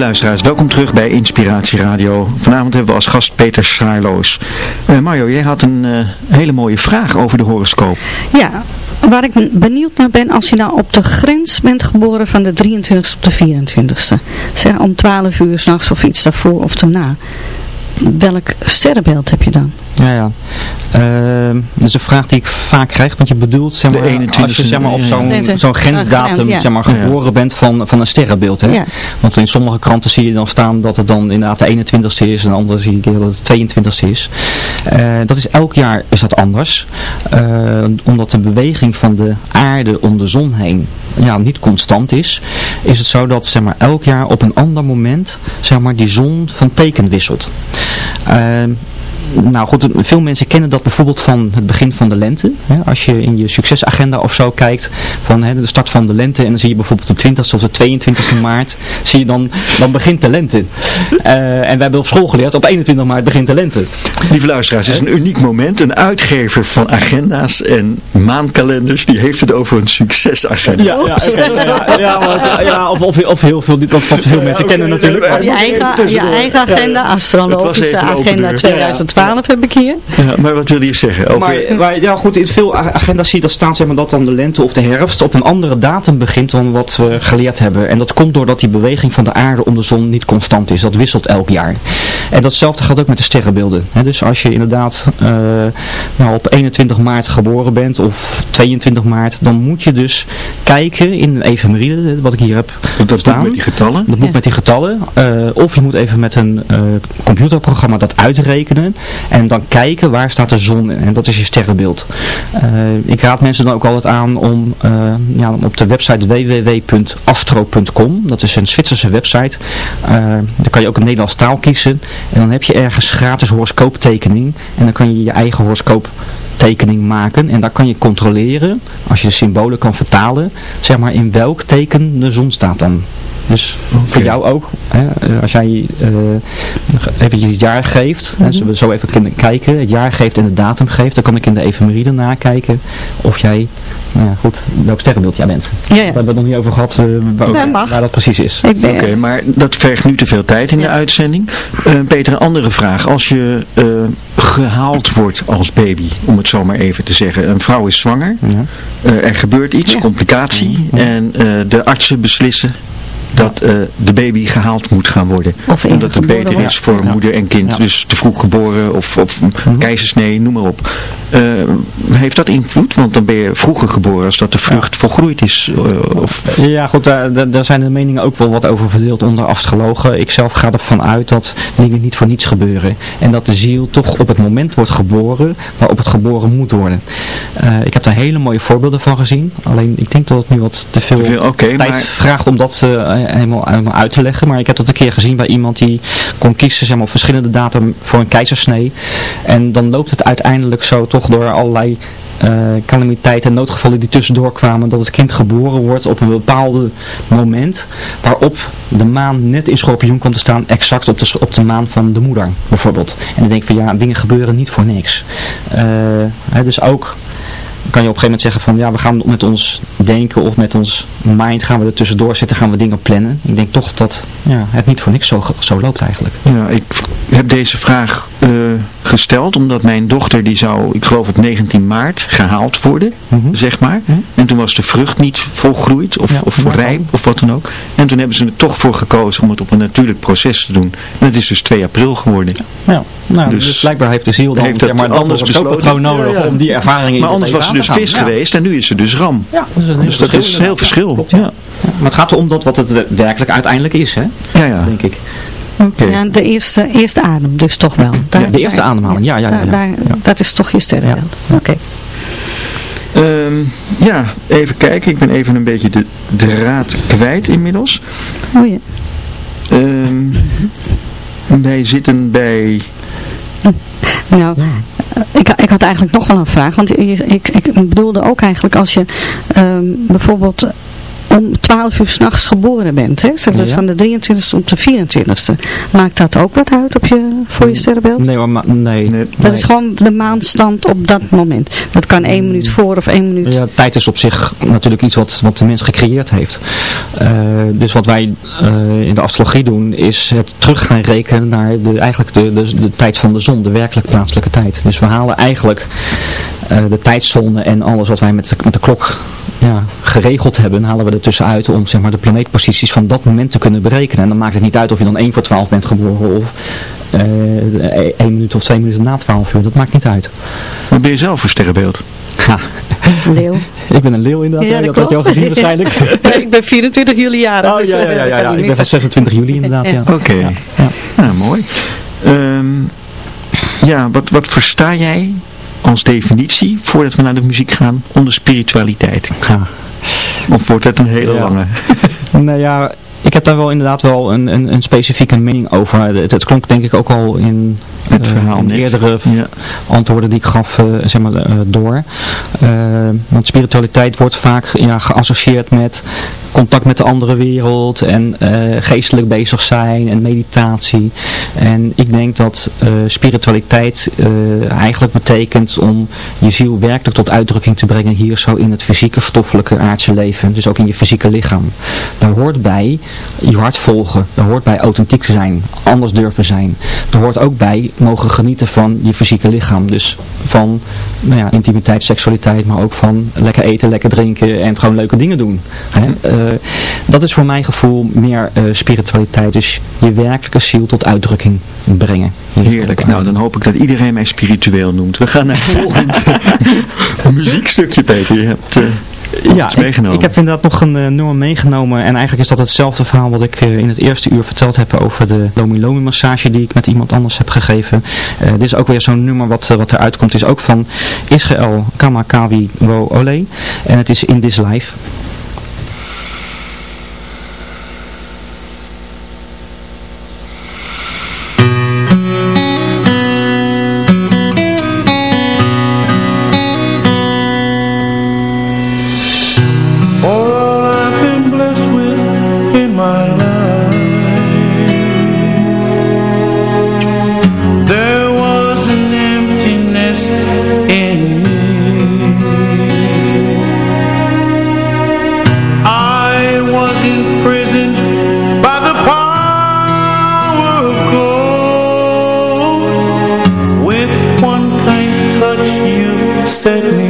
Luisteraars, welkom terug bij Inspiratie Radio. Vanavond hebben we als gast Peter Saarloos. Uh, Mario, jij had een uh, hele mooie vraag over de horoscoop. Ja, waar ik benieuwd naar ben, als je nou op de grens bent geboren van de 23ste op de 24ste. Zeg om 12 uur s'nachts of iets daarvoor of daarna. Welk sterrenbeeld heb je dan? Ja, ja. Uh, dat is een vraag die ik vaak krijg, want je bedoelt, zeg maar, als je zeg maar, op zo'n zo'n grensdatum zeg maar, geboren bent van, van een sterrenbeeld. Hè? Want in sommige kranten zie je dan staan dat het dan inderdaad de 21ste is, en andere zie je dat het de 22ste is. Uh, dat is elk jaar is dat anders, uh, omdat de beweging van de aarde om de zon heen ja, niet constant is, is het zo dat zeg maar, elk jaar op een ander moment zeg maar, die zon van teken wisselt. Uh, nou goed, veel mensen kennen dat bijvoorbeeld van het begin van de lente. Als je in je succesagenda of zo kijkt van de start van de lente en dan zie je bijvoorbeeld de 20ste of de 22e maart, zie je dan, dan begint de lente. Uh, en wij hebben op school geleerd, op 21 maart begint de lente. Lieve luisteraars, het is een uniek moment. Een uitgever van agenda's en maandkalenders, die heeft het over een succesagenda. Ja, ja, ja, ja, ja of, of, of, heel veel, dat wat veel mensen kennen natuurlijk. Je eigen, je eigen agenda, astrologische agenda 2012 heb ik hier. Ja, maar wat wil je zeggen? Over... Maar, ja goed, in veel agenda's zie je dat staan zeg maar, dat dan de lente of de herfst op een andere datum begint dan wat we geleerd hebben. En dat komt doordat die beweging van de aarde om de zon niet constant is. Dat wisselt elk jaar. En datzelfde gaat ook met de sterrenbeelden. dus als je inderdaad uh, nou, op 21 maart geboren bent of 22 maart, dan moet je dus kijken in een efemeride, wat ik hier heb dat staan. moet met die getallen? Dat moet met die getallen. Uh, of je moet even met een uh, computerprogramma dat uitrekenen. En dan kijken waar staat de zon in. En dat is je sterrenbeeld. Uh, ik raad mensen dan ook altijd aan om uh, ja, op de website www.astro.com. Dat is een Zwitserse website. Uh, daar kan je ook een Nederlands taal kiezen. En dan heb je ergens gratis horoscooptekening. En dan kan je je eigen horoscoop tekening maken en daar kan je controleren, als je de symbolen kan vertalen, zeg maar in welk teken de zon staat dan. Dus voor jou ook, hè, eh, als jij uh, even het jaar geeft, mm -hmm. we zo even kunnen kijken, het jaar geeft en de datum geeft, dan kan ik in de efemeride nakijken of jij, nou ja, goed, welk sterrenbeeld jij bent. Ja, ja. Daar hebben we het nog niet over gehad, uh, waar, waar, dat precies is. Oké, okay, maar dat vergt nu te veel tijd in ja. de uitzending. Uh, Peter, een andere vraag. Als je gehaald wordt als baby, om het zo maar even te zeggen. Een vrouw is zwanger, ja. er gebeurt iets, complicatie, en de artsen beslissen dat uh, de baby gehaald moet gaan worden. Of Omdat het beter is voor ja. moeder en kind. Ja. Dus te vroeg geboren of, of mm keizersnee, noem maar op. Uh, heeft dat invloed? Want dan ben je vroeger geboren als dat de vrucht volgroeid is. Uh, of... Ja goed, daar, daar zijn de meningen ook wel wat over verdeeld onder astrologen. Ik zelf ga ervan uit dat dingen niet voor niets gebeuren. En dat de ziel toch op het moment wordt geboren waarop het geboren moet worden. ik heb daar hele mooie voorbeelden van gezien. Alleen ik denk dat het nu wat te veel, te veel okay, tijd maar... vraagt om dat helemaal, helemaal uit te leggen. Maar ik heb dat een keer gezien bij iemand die kon kiezen zeg maar, op verschillende datum voor een keizersnee. En dan loopt het uiteindelijk zo toch door allerlei uh, calamiteiten en noodgevallen die tussendoor kwamen, dat het kind geboren wordt op een bepaald moment waarop de maan net in schorpioen komt te staan, exact op de, op de maan van de moeder bijvoorbeeld. En dan denk ik van ja, dingen gebeuren niet voor niks. Uh, hè, dus ook kan je op een gegeven moment zeggen van ja, we gaan met ons denken of met ons mind gaan we er tussendoor zitten, gaan we dingen plannen. Ik denk toch dat ja, het niet voor niks zo, zo loopt eigenlijk. Ja, ik heb deze vraag uh, gesteld omdat mijn dochter die zou, ik geloof op 19 maart, gehaald worden, mm -hmm. zeg maar. Mm -hmm. En toen was de vrucht niet volgroeid of, ja, of rijp of wat dan ook. En toen hebben ze er toch voor gekozen om het op een natuurlijk proces te doen. En het is dus 2 april geworden. Ja, nou, dus, dus blijkbaar heeft de ziel dan heeft maar, anders besloten nodig ja, ja. om die ervaringen maar anders was ze dus vis geweest en nu is ze dus ram. Ja, dat is een heel dus dat is heel verschil. Ja. Maar het gaat erom dat wat het werkelijk uiteindelijk is, hè? Ja, ja. Denk ik. Okay. Ja, de eerste, eerste adem dus toch wel. Daar, ja, de eerste daar, ademhaling, ja. ja, ja, daar. Dat is toch je sterrenbeeld. Oké. Okay. Um, ja, even kijken. Ik ben even een beetje de draad kwijt inmiddels. Oh ja. Um, wij zitten bij... Nou, ik, ik had eigenlijk nog wel een vraag. Want ik, ik, ik bedoelde ook eigenlijk als je um, bijvoorbeeld om 12 uur s'nachts geboren bent. Hè? Zeg, dus van de 23e op de 24e. Maakt dat ook wat uit op je, voor je sterrenbeeld? Nee, maar nee. nee. Dat is gewoon de maanstand op dat moment. Dat kan één minuut voor of één minuut... Ja, tijd is op zich natuurlijk iets wat, wat de mens gecreëerd heeft. Uh, dus wat wij uh, in de astrologie doen is het terug gaan rekenen naar de, eigenlijk de, de, de tijd van de zon, de werkelijk plaatselijke tijd. Dus we halen eigenlijk de tijdzone en alles wat wij met de, met de klok ja, geregeld hebben, halen we er tussenuit om zeg maar, de planeetposities van dat moment te kunnen berekenen. En dan maakt het niet uit of je dan 1 voor 12 bent geboren of uh, 1 minuut of 2 minuten na 12 uur. Dat maakt niet uit. Wat ben je zelf voor sterrenbeeld? Ja. Leeuw. ik ben een leeuw inderdaad. Ja, dat, dat had je al gezien waarschijnlijk. ik ben 24 juli jarig. Oh dus, ja, ja, ja, ja, ja. ik ben van 26 juli inderdaad. Ja. Oké. Okay. Ja. Nou, mooi. Um, ja, wat, wat versta jij als definitie, voordat we naar de muziek gaan, onder spiritualiteit? Ja. Of wordt het een hele ja. lange? nou ja, ik heb daar wel inderdaad wel een, een, een specifieke mening over. Het, het, klonk denk ik ook al in, het verhaal uh, eerdere ja. antwoorden die ik gaf uh, zeg maar, uh, door. want spiritualiteit wordt vaak ja, geassocieerd met contact met de andere wereld en geestelijk bezig zijn en meditatie. En ik denk dat spiritualiteit eigenlijk betekent om je ziel werkelijk tot uitdrukking te brengen hier zo in het fysieke, stoffelijke, aardse leven. Dus ook in je fysieke lichaam. Daar hoort bij je hart volgen. Daar hoort bij authentiek te zijn, anders durven zijn. Er hoort ook bij mogen genieten van je fysieke lichaam. Dus van nou ja, intimiteit, seksualiteit, maar ook van lekker eten, lekker drinken en gewoon leuke dingen doen. Hè? Uh, dat is voor mijn gevoel meer uh, spiritualiteit. Dus je werkelijke ziel tot uitdrukking brengen. Heerlijk. Nou, dan hoop ik dat iedereen mij spiritueel noemt. We gaan naar het volgende muziekstukje, Peter. Je hebt... Uh, ja, ik, ik, heb inderdaad nog een uh, nummer meegenomen en eigenlijk is dat hetzelfde verhaal wat ik uh, in het eerste uur verteld heb over de Lomi Lomi massage die ik met iemand anders heb gegeven. Uh, dit is ook weer zo'n nummer wat, wat eruit komt. Het is ook van Israël Kamakawi Wo Ole en het is In This Life. hissetme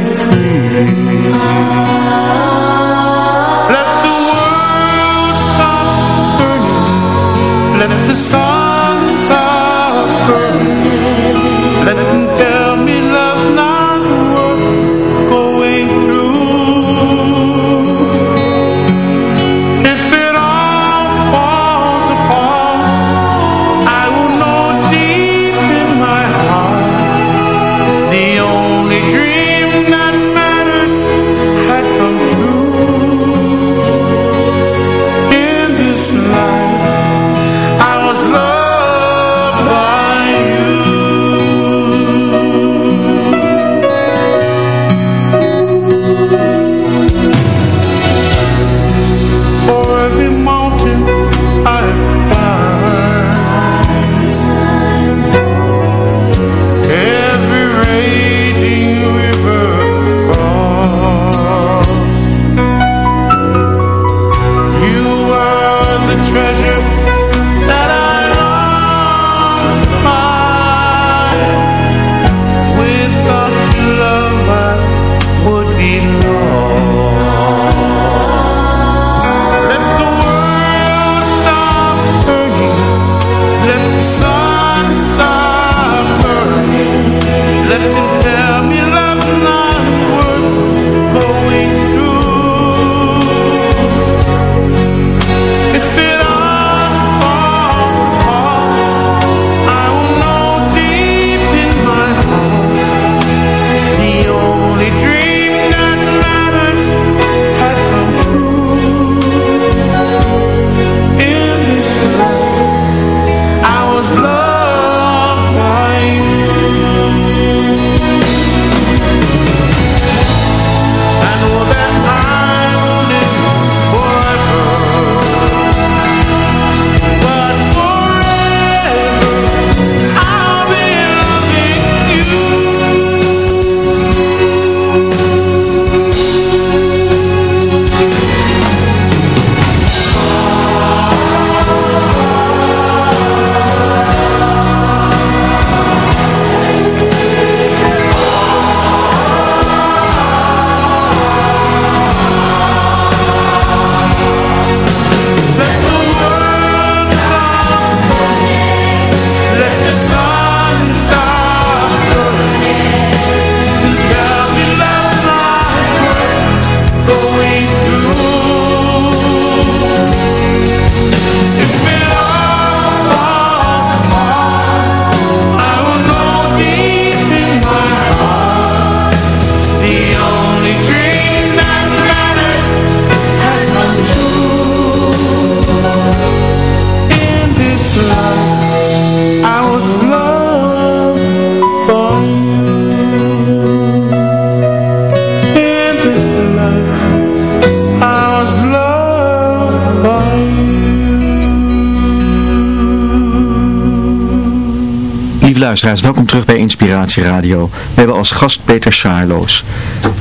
luisteraars, welkom terug bij Inspiratie Radio. We hebben als gast Peter Saarloos.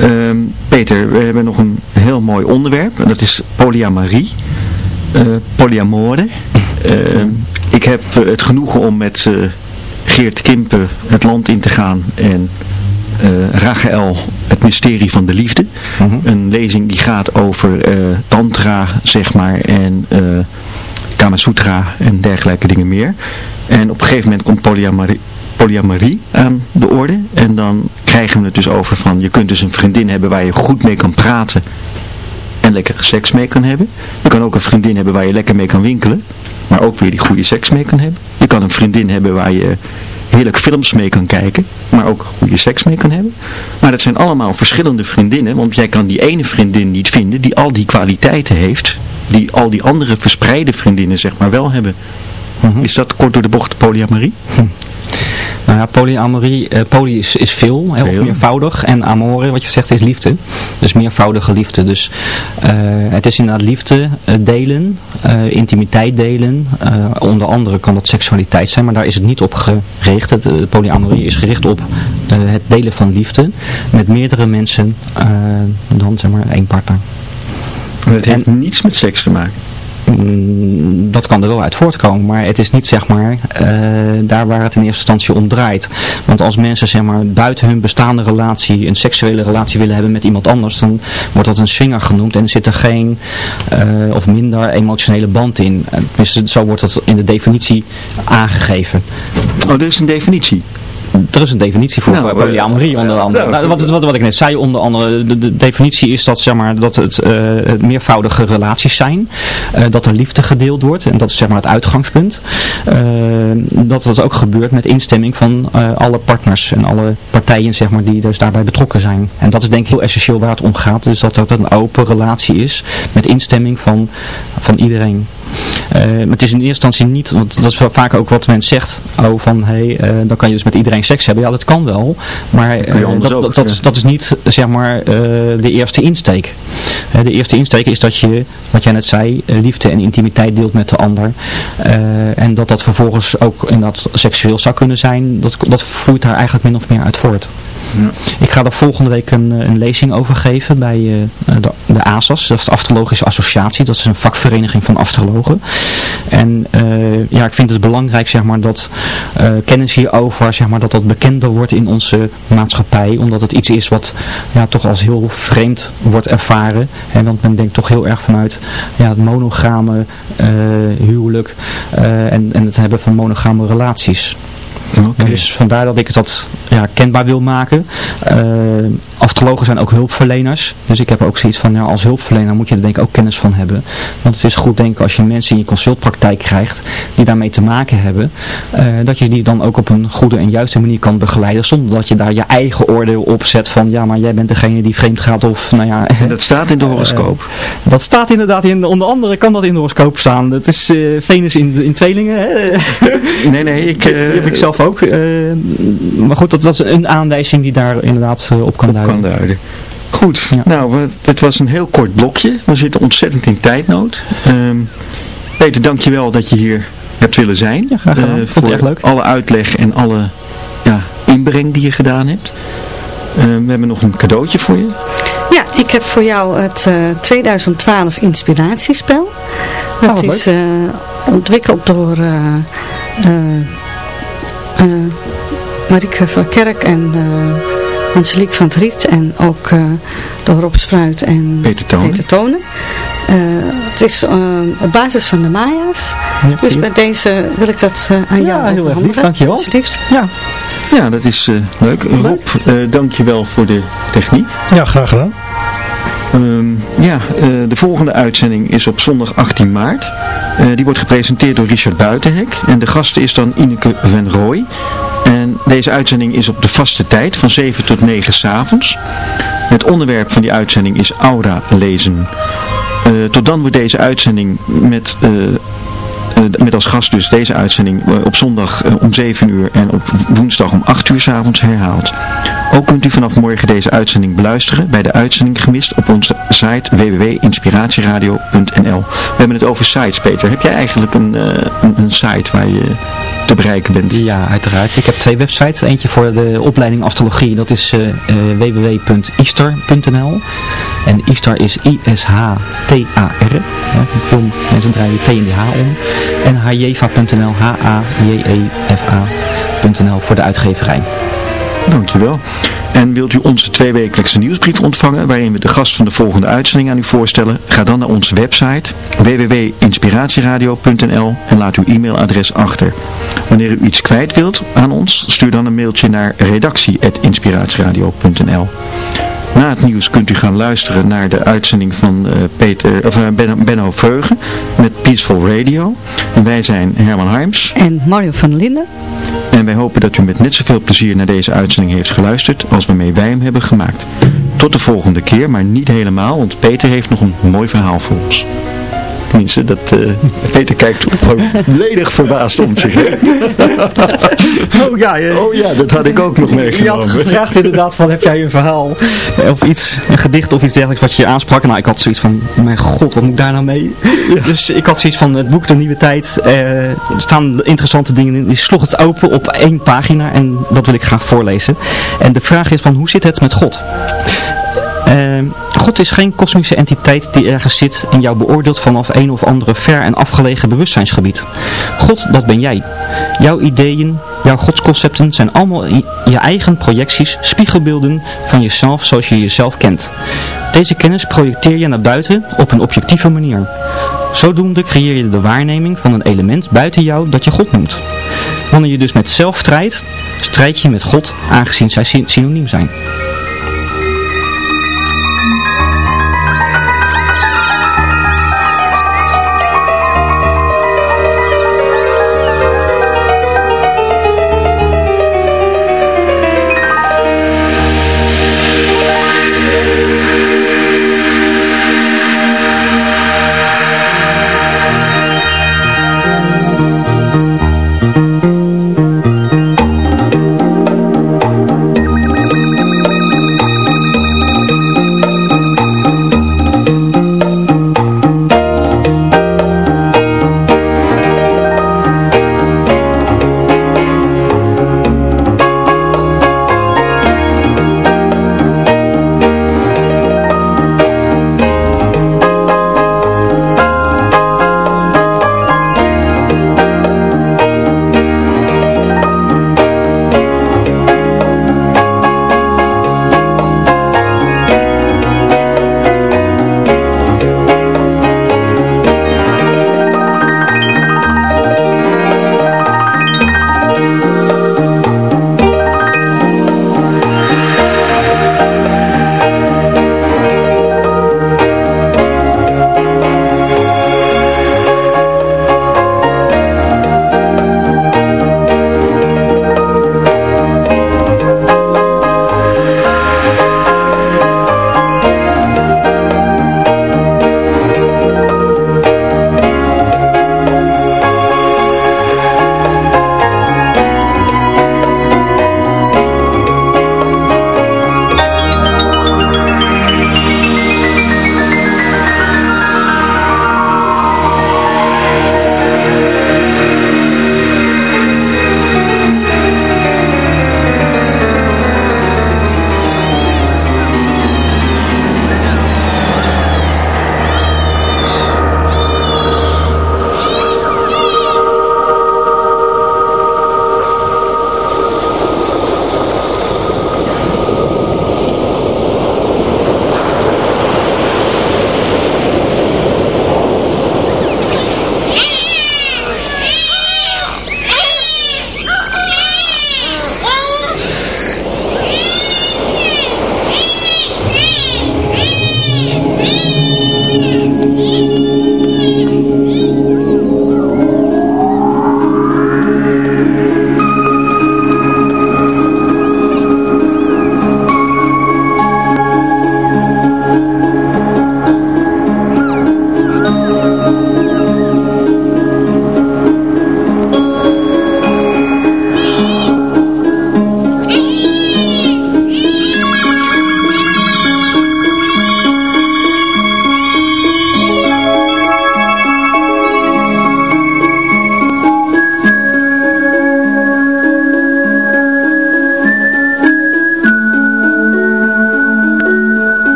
Ehm, Peter, we hebben nog een heel mooi onderwerp. En dat is polyamorie. Uh, polyamore. Ehm, ik heb eh, het genoegen om met uh, Geert Kimpen het land in te gaan. En Rachel, het mysterie van de liefde. Mhm. Een lezing die gaat over tantra, zeg maar. En Kama Sutra en dergelijke dingen meer. En op een gegeven moment komt polyamorie, polyamorie aan de orde. En dan krijgen we het dus over van, je kunt dus een vriendin hebben waar je goed mee kan praten. En lekker seks mee kan hebben. Je kan ook een vriendin hebben waar je lekker mee kan winkelen. Maar ook weer die goede seks mee kan hebben. Je kan een vriendin hebben waar je heerlijk films mee kan kijken, maar ook goede seks mee kan hebben. Maar dat zijn allemaal verschillende vriendinnen, want jij kan die ene vriendin niet vinden die al die kwaliteiten heeft, die al die andere verspreide vriendinnen zeg maar wel hebben. Mhm. Is dat kort door de bocht polyamorie? Hm. Nou ja, polyamorie, uh, poly is, is veel, heel meervoudig. En amore, wat je zegt, is liefde. Dus meervoudige liefde. Dus uh, het is inderdaad liefde uh, delen, intimiteit delen. onder andere kan dat seksualiteit zijn, maar daar is het niet op gericht. Het, polyamorie is gericht op het delen van liefde met meerdere mensen dan zeg maar één partner. het heeft niets met seks te maken. Mm, dat kan er wel uit voortkomen, maar het is niet zeg maar uh, daar waar het in eerste instantie om draait. Want als mensen zeg maar buiten hun bestaande relatie een seksuele relatie willen hebben met iemand anders, dan wordt dat een swinger genoemd en zit er geen uh, of minder emotionele band in. Dus zo wordt dat in de definitie aangegeven. Oh, er is een definitie? Er is een definitie voor nou, polyamorie onder andere. Nou, wat, wat, wat, ik net zei onder andere, de, de definitie is dat, zeg maar, dat het uh, meervoudige relaties zijn. Uh, dat er liefde gedeeld wordt en dat is zeg maar het uitgangspunt. Uh, dat dat ook gebeurt met instemming van alle partners en alle partijen zeg maar, die dus daarbij betrokken zijn. En dat is denk ik heel essentieel waar het om gaat. Dus dat het een open relatie is met instemming van, van iedereen. Uh, maar het is in eerste instantie niet, want dat is vaak ook wat men zegt, oh van hey, uh, dan kan je dus met iedereen seks hebben. Ja, dat kan wel, maar uh, dat, dat, dat, is, dat is niet zeg maar de eerste insteek. de eerste insteek is dat je, wat jij net zei, liefde en intimiteit deelt met de ander. en dat dat vervolgens ook inderdaad seksueel zou kunnen zijn, dat, dat vloeit daar eigenlijk min of meer uit voort. Ik ga er volgende week een, een lezing over geven bij de, de ASAS, dat is de Astrologische Associatie. Dat is een vakvereniging van astrologen. En ja, ik vind het belangrijk zeg maar, dat kennis hierover, zeg maar, dat dat bekender wordt in onze maatschappij. Omdat het iets is wat ja, toch als heel vreemd wordt ervaren. En want men denkt toch heel erg vanuit ja, het monogame huwelijk en, en het hebben van monogame relaties. Okay. Dus vandaar dat ik dat ja, kenbaar wil maken. Uh, astrologen zijn ook hulpverleners. Dus ik heb ook zoiets van, ja, als hulpverlener moet je er denk ik ook kennis van hebben. Want het is goed denk ik als je mensen in je consultpraktijk krijgt die daarmee te maken hebben. Uh, dat je die dan ook op een goede en juiste manier kan begeleiden. Zonder dat je daar je eigen oordeel op zet van, ja maar jij bent degene die vreemd gaat of nou ja. En dat staat in de horoscoop? Uh, dat staat inderdaad in, onder andere kan dat in de horoscoop staan. Het is Venus in, in tweelingen. Hè? nee, nee. Ik, heb ik zelf ook. maar goed, dat, dat is een aanwijzing die daar inderdaad op kan duiden. Kan duiden. Goed, nou, het was een heel kort blokje. We zitten ontzettend in tijdnood. Um, Peter, dankjewel dat je hier hebt willen zijn. Ja, graag gedaan. Uh, voor leuk. alle uitleg en alle ja, inbreng die je gedaan hebt. Uh, we hebben nog een cadeautje voor je. Ja, ik heb voor jou het uh, eh, 2012 inspiratiespel. Dat oh, is ontwikkeld door Marieke van Kerk en uh, Angelique van het Riet en ook uh, door Rob Spruit en Peter Tonen. Peter Tonen. Uh, het is op basis van de Maya's. Ja, dus bij deze wil ik dat aan ja, jou Ja, heel erg lief, dankjewel. Alsjeblieft. Ja. ja, dat is leuk. Rob, dankjewel voor de techniek. Ja, graag gedaan. Um, ja, uh, de volgende uitzending is op zondag 18 maart. Uh, die wordt gepresenteerd door Richard Buitenhek. En de gast is dan Ineke van Rooij. En deze uitzending is op de vaste tijd van 7 tot 9 s'avonds. Het onderwerp van die uitzending is aura lezen. Uh, tot dan wordt deze uitzending met, met als gast dus deze uitzending op zondag om 7 uur en op woensdag om 8 uur s'avonds herhaald. Ook kunt u vanaf morgen deze uitzending beluisteren bij de uitzending gemist op onze site www.inspiratieradio.nl We hebben het over sites, Peter. Heb jij eigenlijk een, een, een site waar je te bereiken bent. Ja, uiteraard. Ik heb twee websites. Eentje voor de opleiding astrologie. Dat is uh, www.easter.nl En Easter is I-S-H-T-A-R. Veel mensen draaien T en H om. En hjeva.nl H-A-J-E-F-A.nl voor de uitgeverij. Dankjewel. En wilt u onze tweewekelijkse nieuwsbrief ontvangen waarin we de gast van de volgende uitzending aan u voorstellen? Ga dan naar onze website www.inspiratieradio.nl en laat uw e-mailadres achter. Wanneer u iets kwijt wilt aan ons, stuur dan een mailtje naar redactie.inspiratieradio.nl na het nieuws kunt u gaan luisteren naar de uitzending van uh, Peter, of, uh, Benno, Benno Veugen met Peaceful Radio. En wij zijn Herman Harms. En Mario van Linden. En wij hopen dat u met net zoveel plezier naar deze uitzending heeft geluisterd als waarmee wij hem hebben gemaakt. Tot de volgende keer, maar niet helemaal, want Peter heeft nog een mooi verhaal voor ons. Dat, uh, Peter kijkt volledig verbaasd om zich heen. oh, ja, je, oh ja, dat had ik ook nog meegenomen. Je had gevraagd inderdaad van, heb jij een verhaal of iets, een gedicht of iets dergelijks wat je aansprak. Nou, ik had zoiets van, mijn god, wat moet ik daar nou mee? Dus ik had zoiets van, het boek De Nieuwe Tijd, uh, er staan interessante dingen in. Die sloeg het open op één pagina en dat wil ik graag voorlezen. En de vraag is van, hoe zit het met God? Uh, God is geen kosmische entiteit die ergens zit en jou beoordeelt vanaf een of andere ver en afgelegen bewustzijnsgebied. God, dat ben jij. Jouw ideeën, jouw godsconcepten zijn allemaal je eigen projecties, spiegelbeelden van jezelf zoals je jezelf kent. Deze kennis projecteer je naar buiten op een objectieve manier. Zodoende creëer je de waarneming van een element buiten jou dat je God noemt. Wanneer je dus met zelf strijdt, strijd je met God aangezien zij synoniem zijn.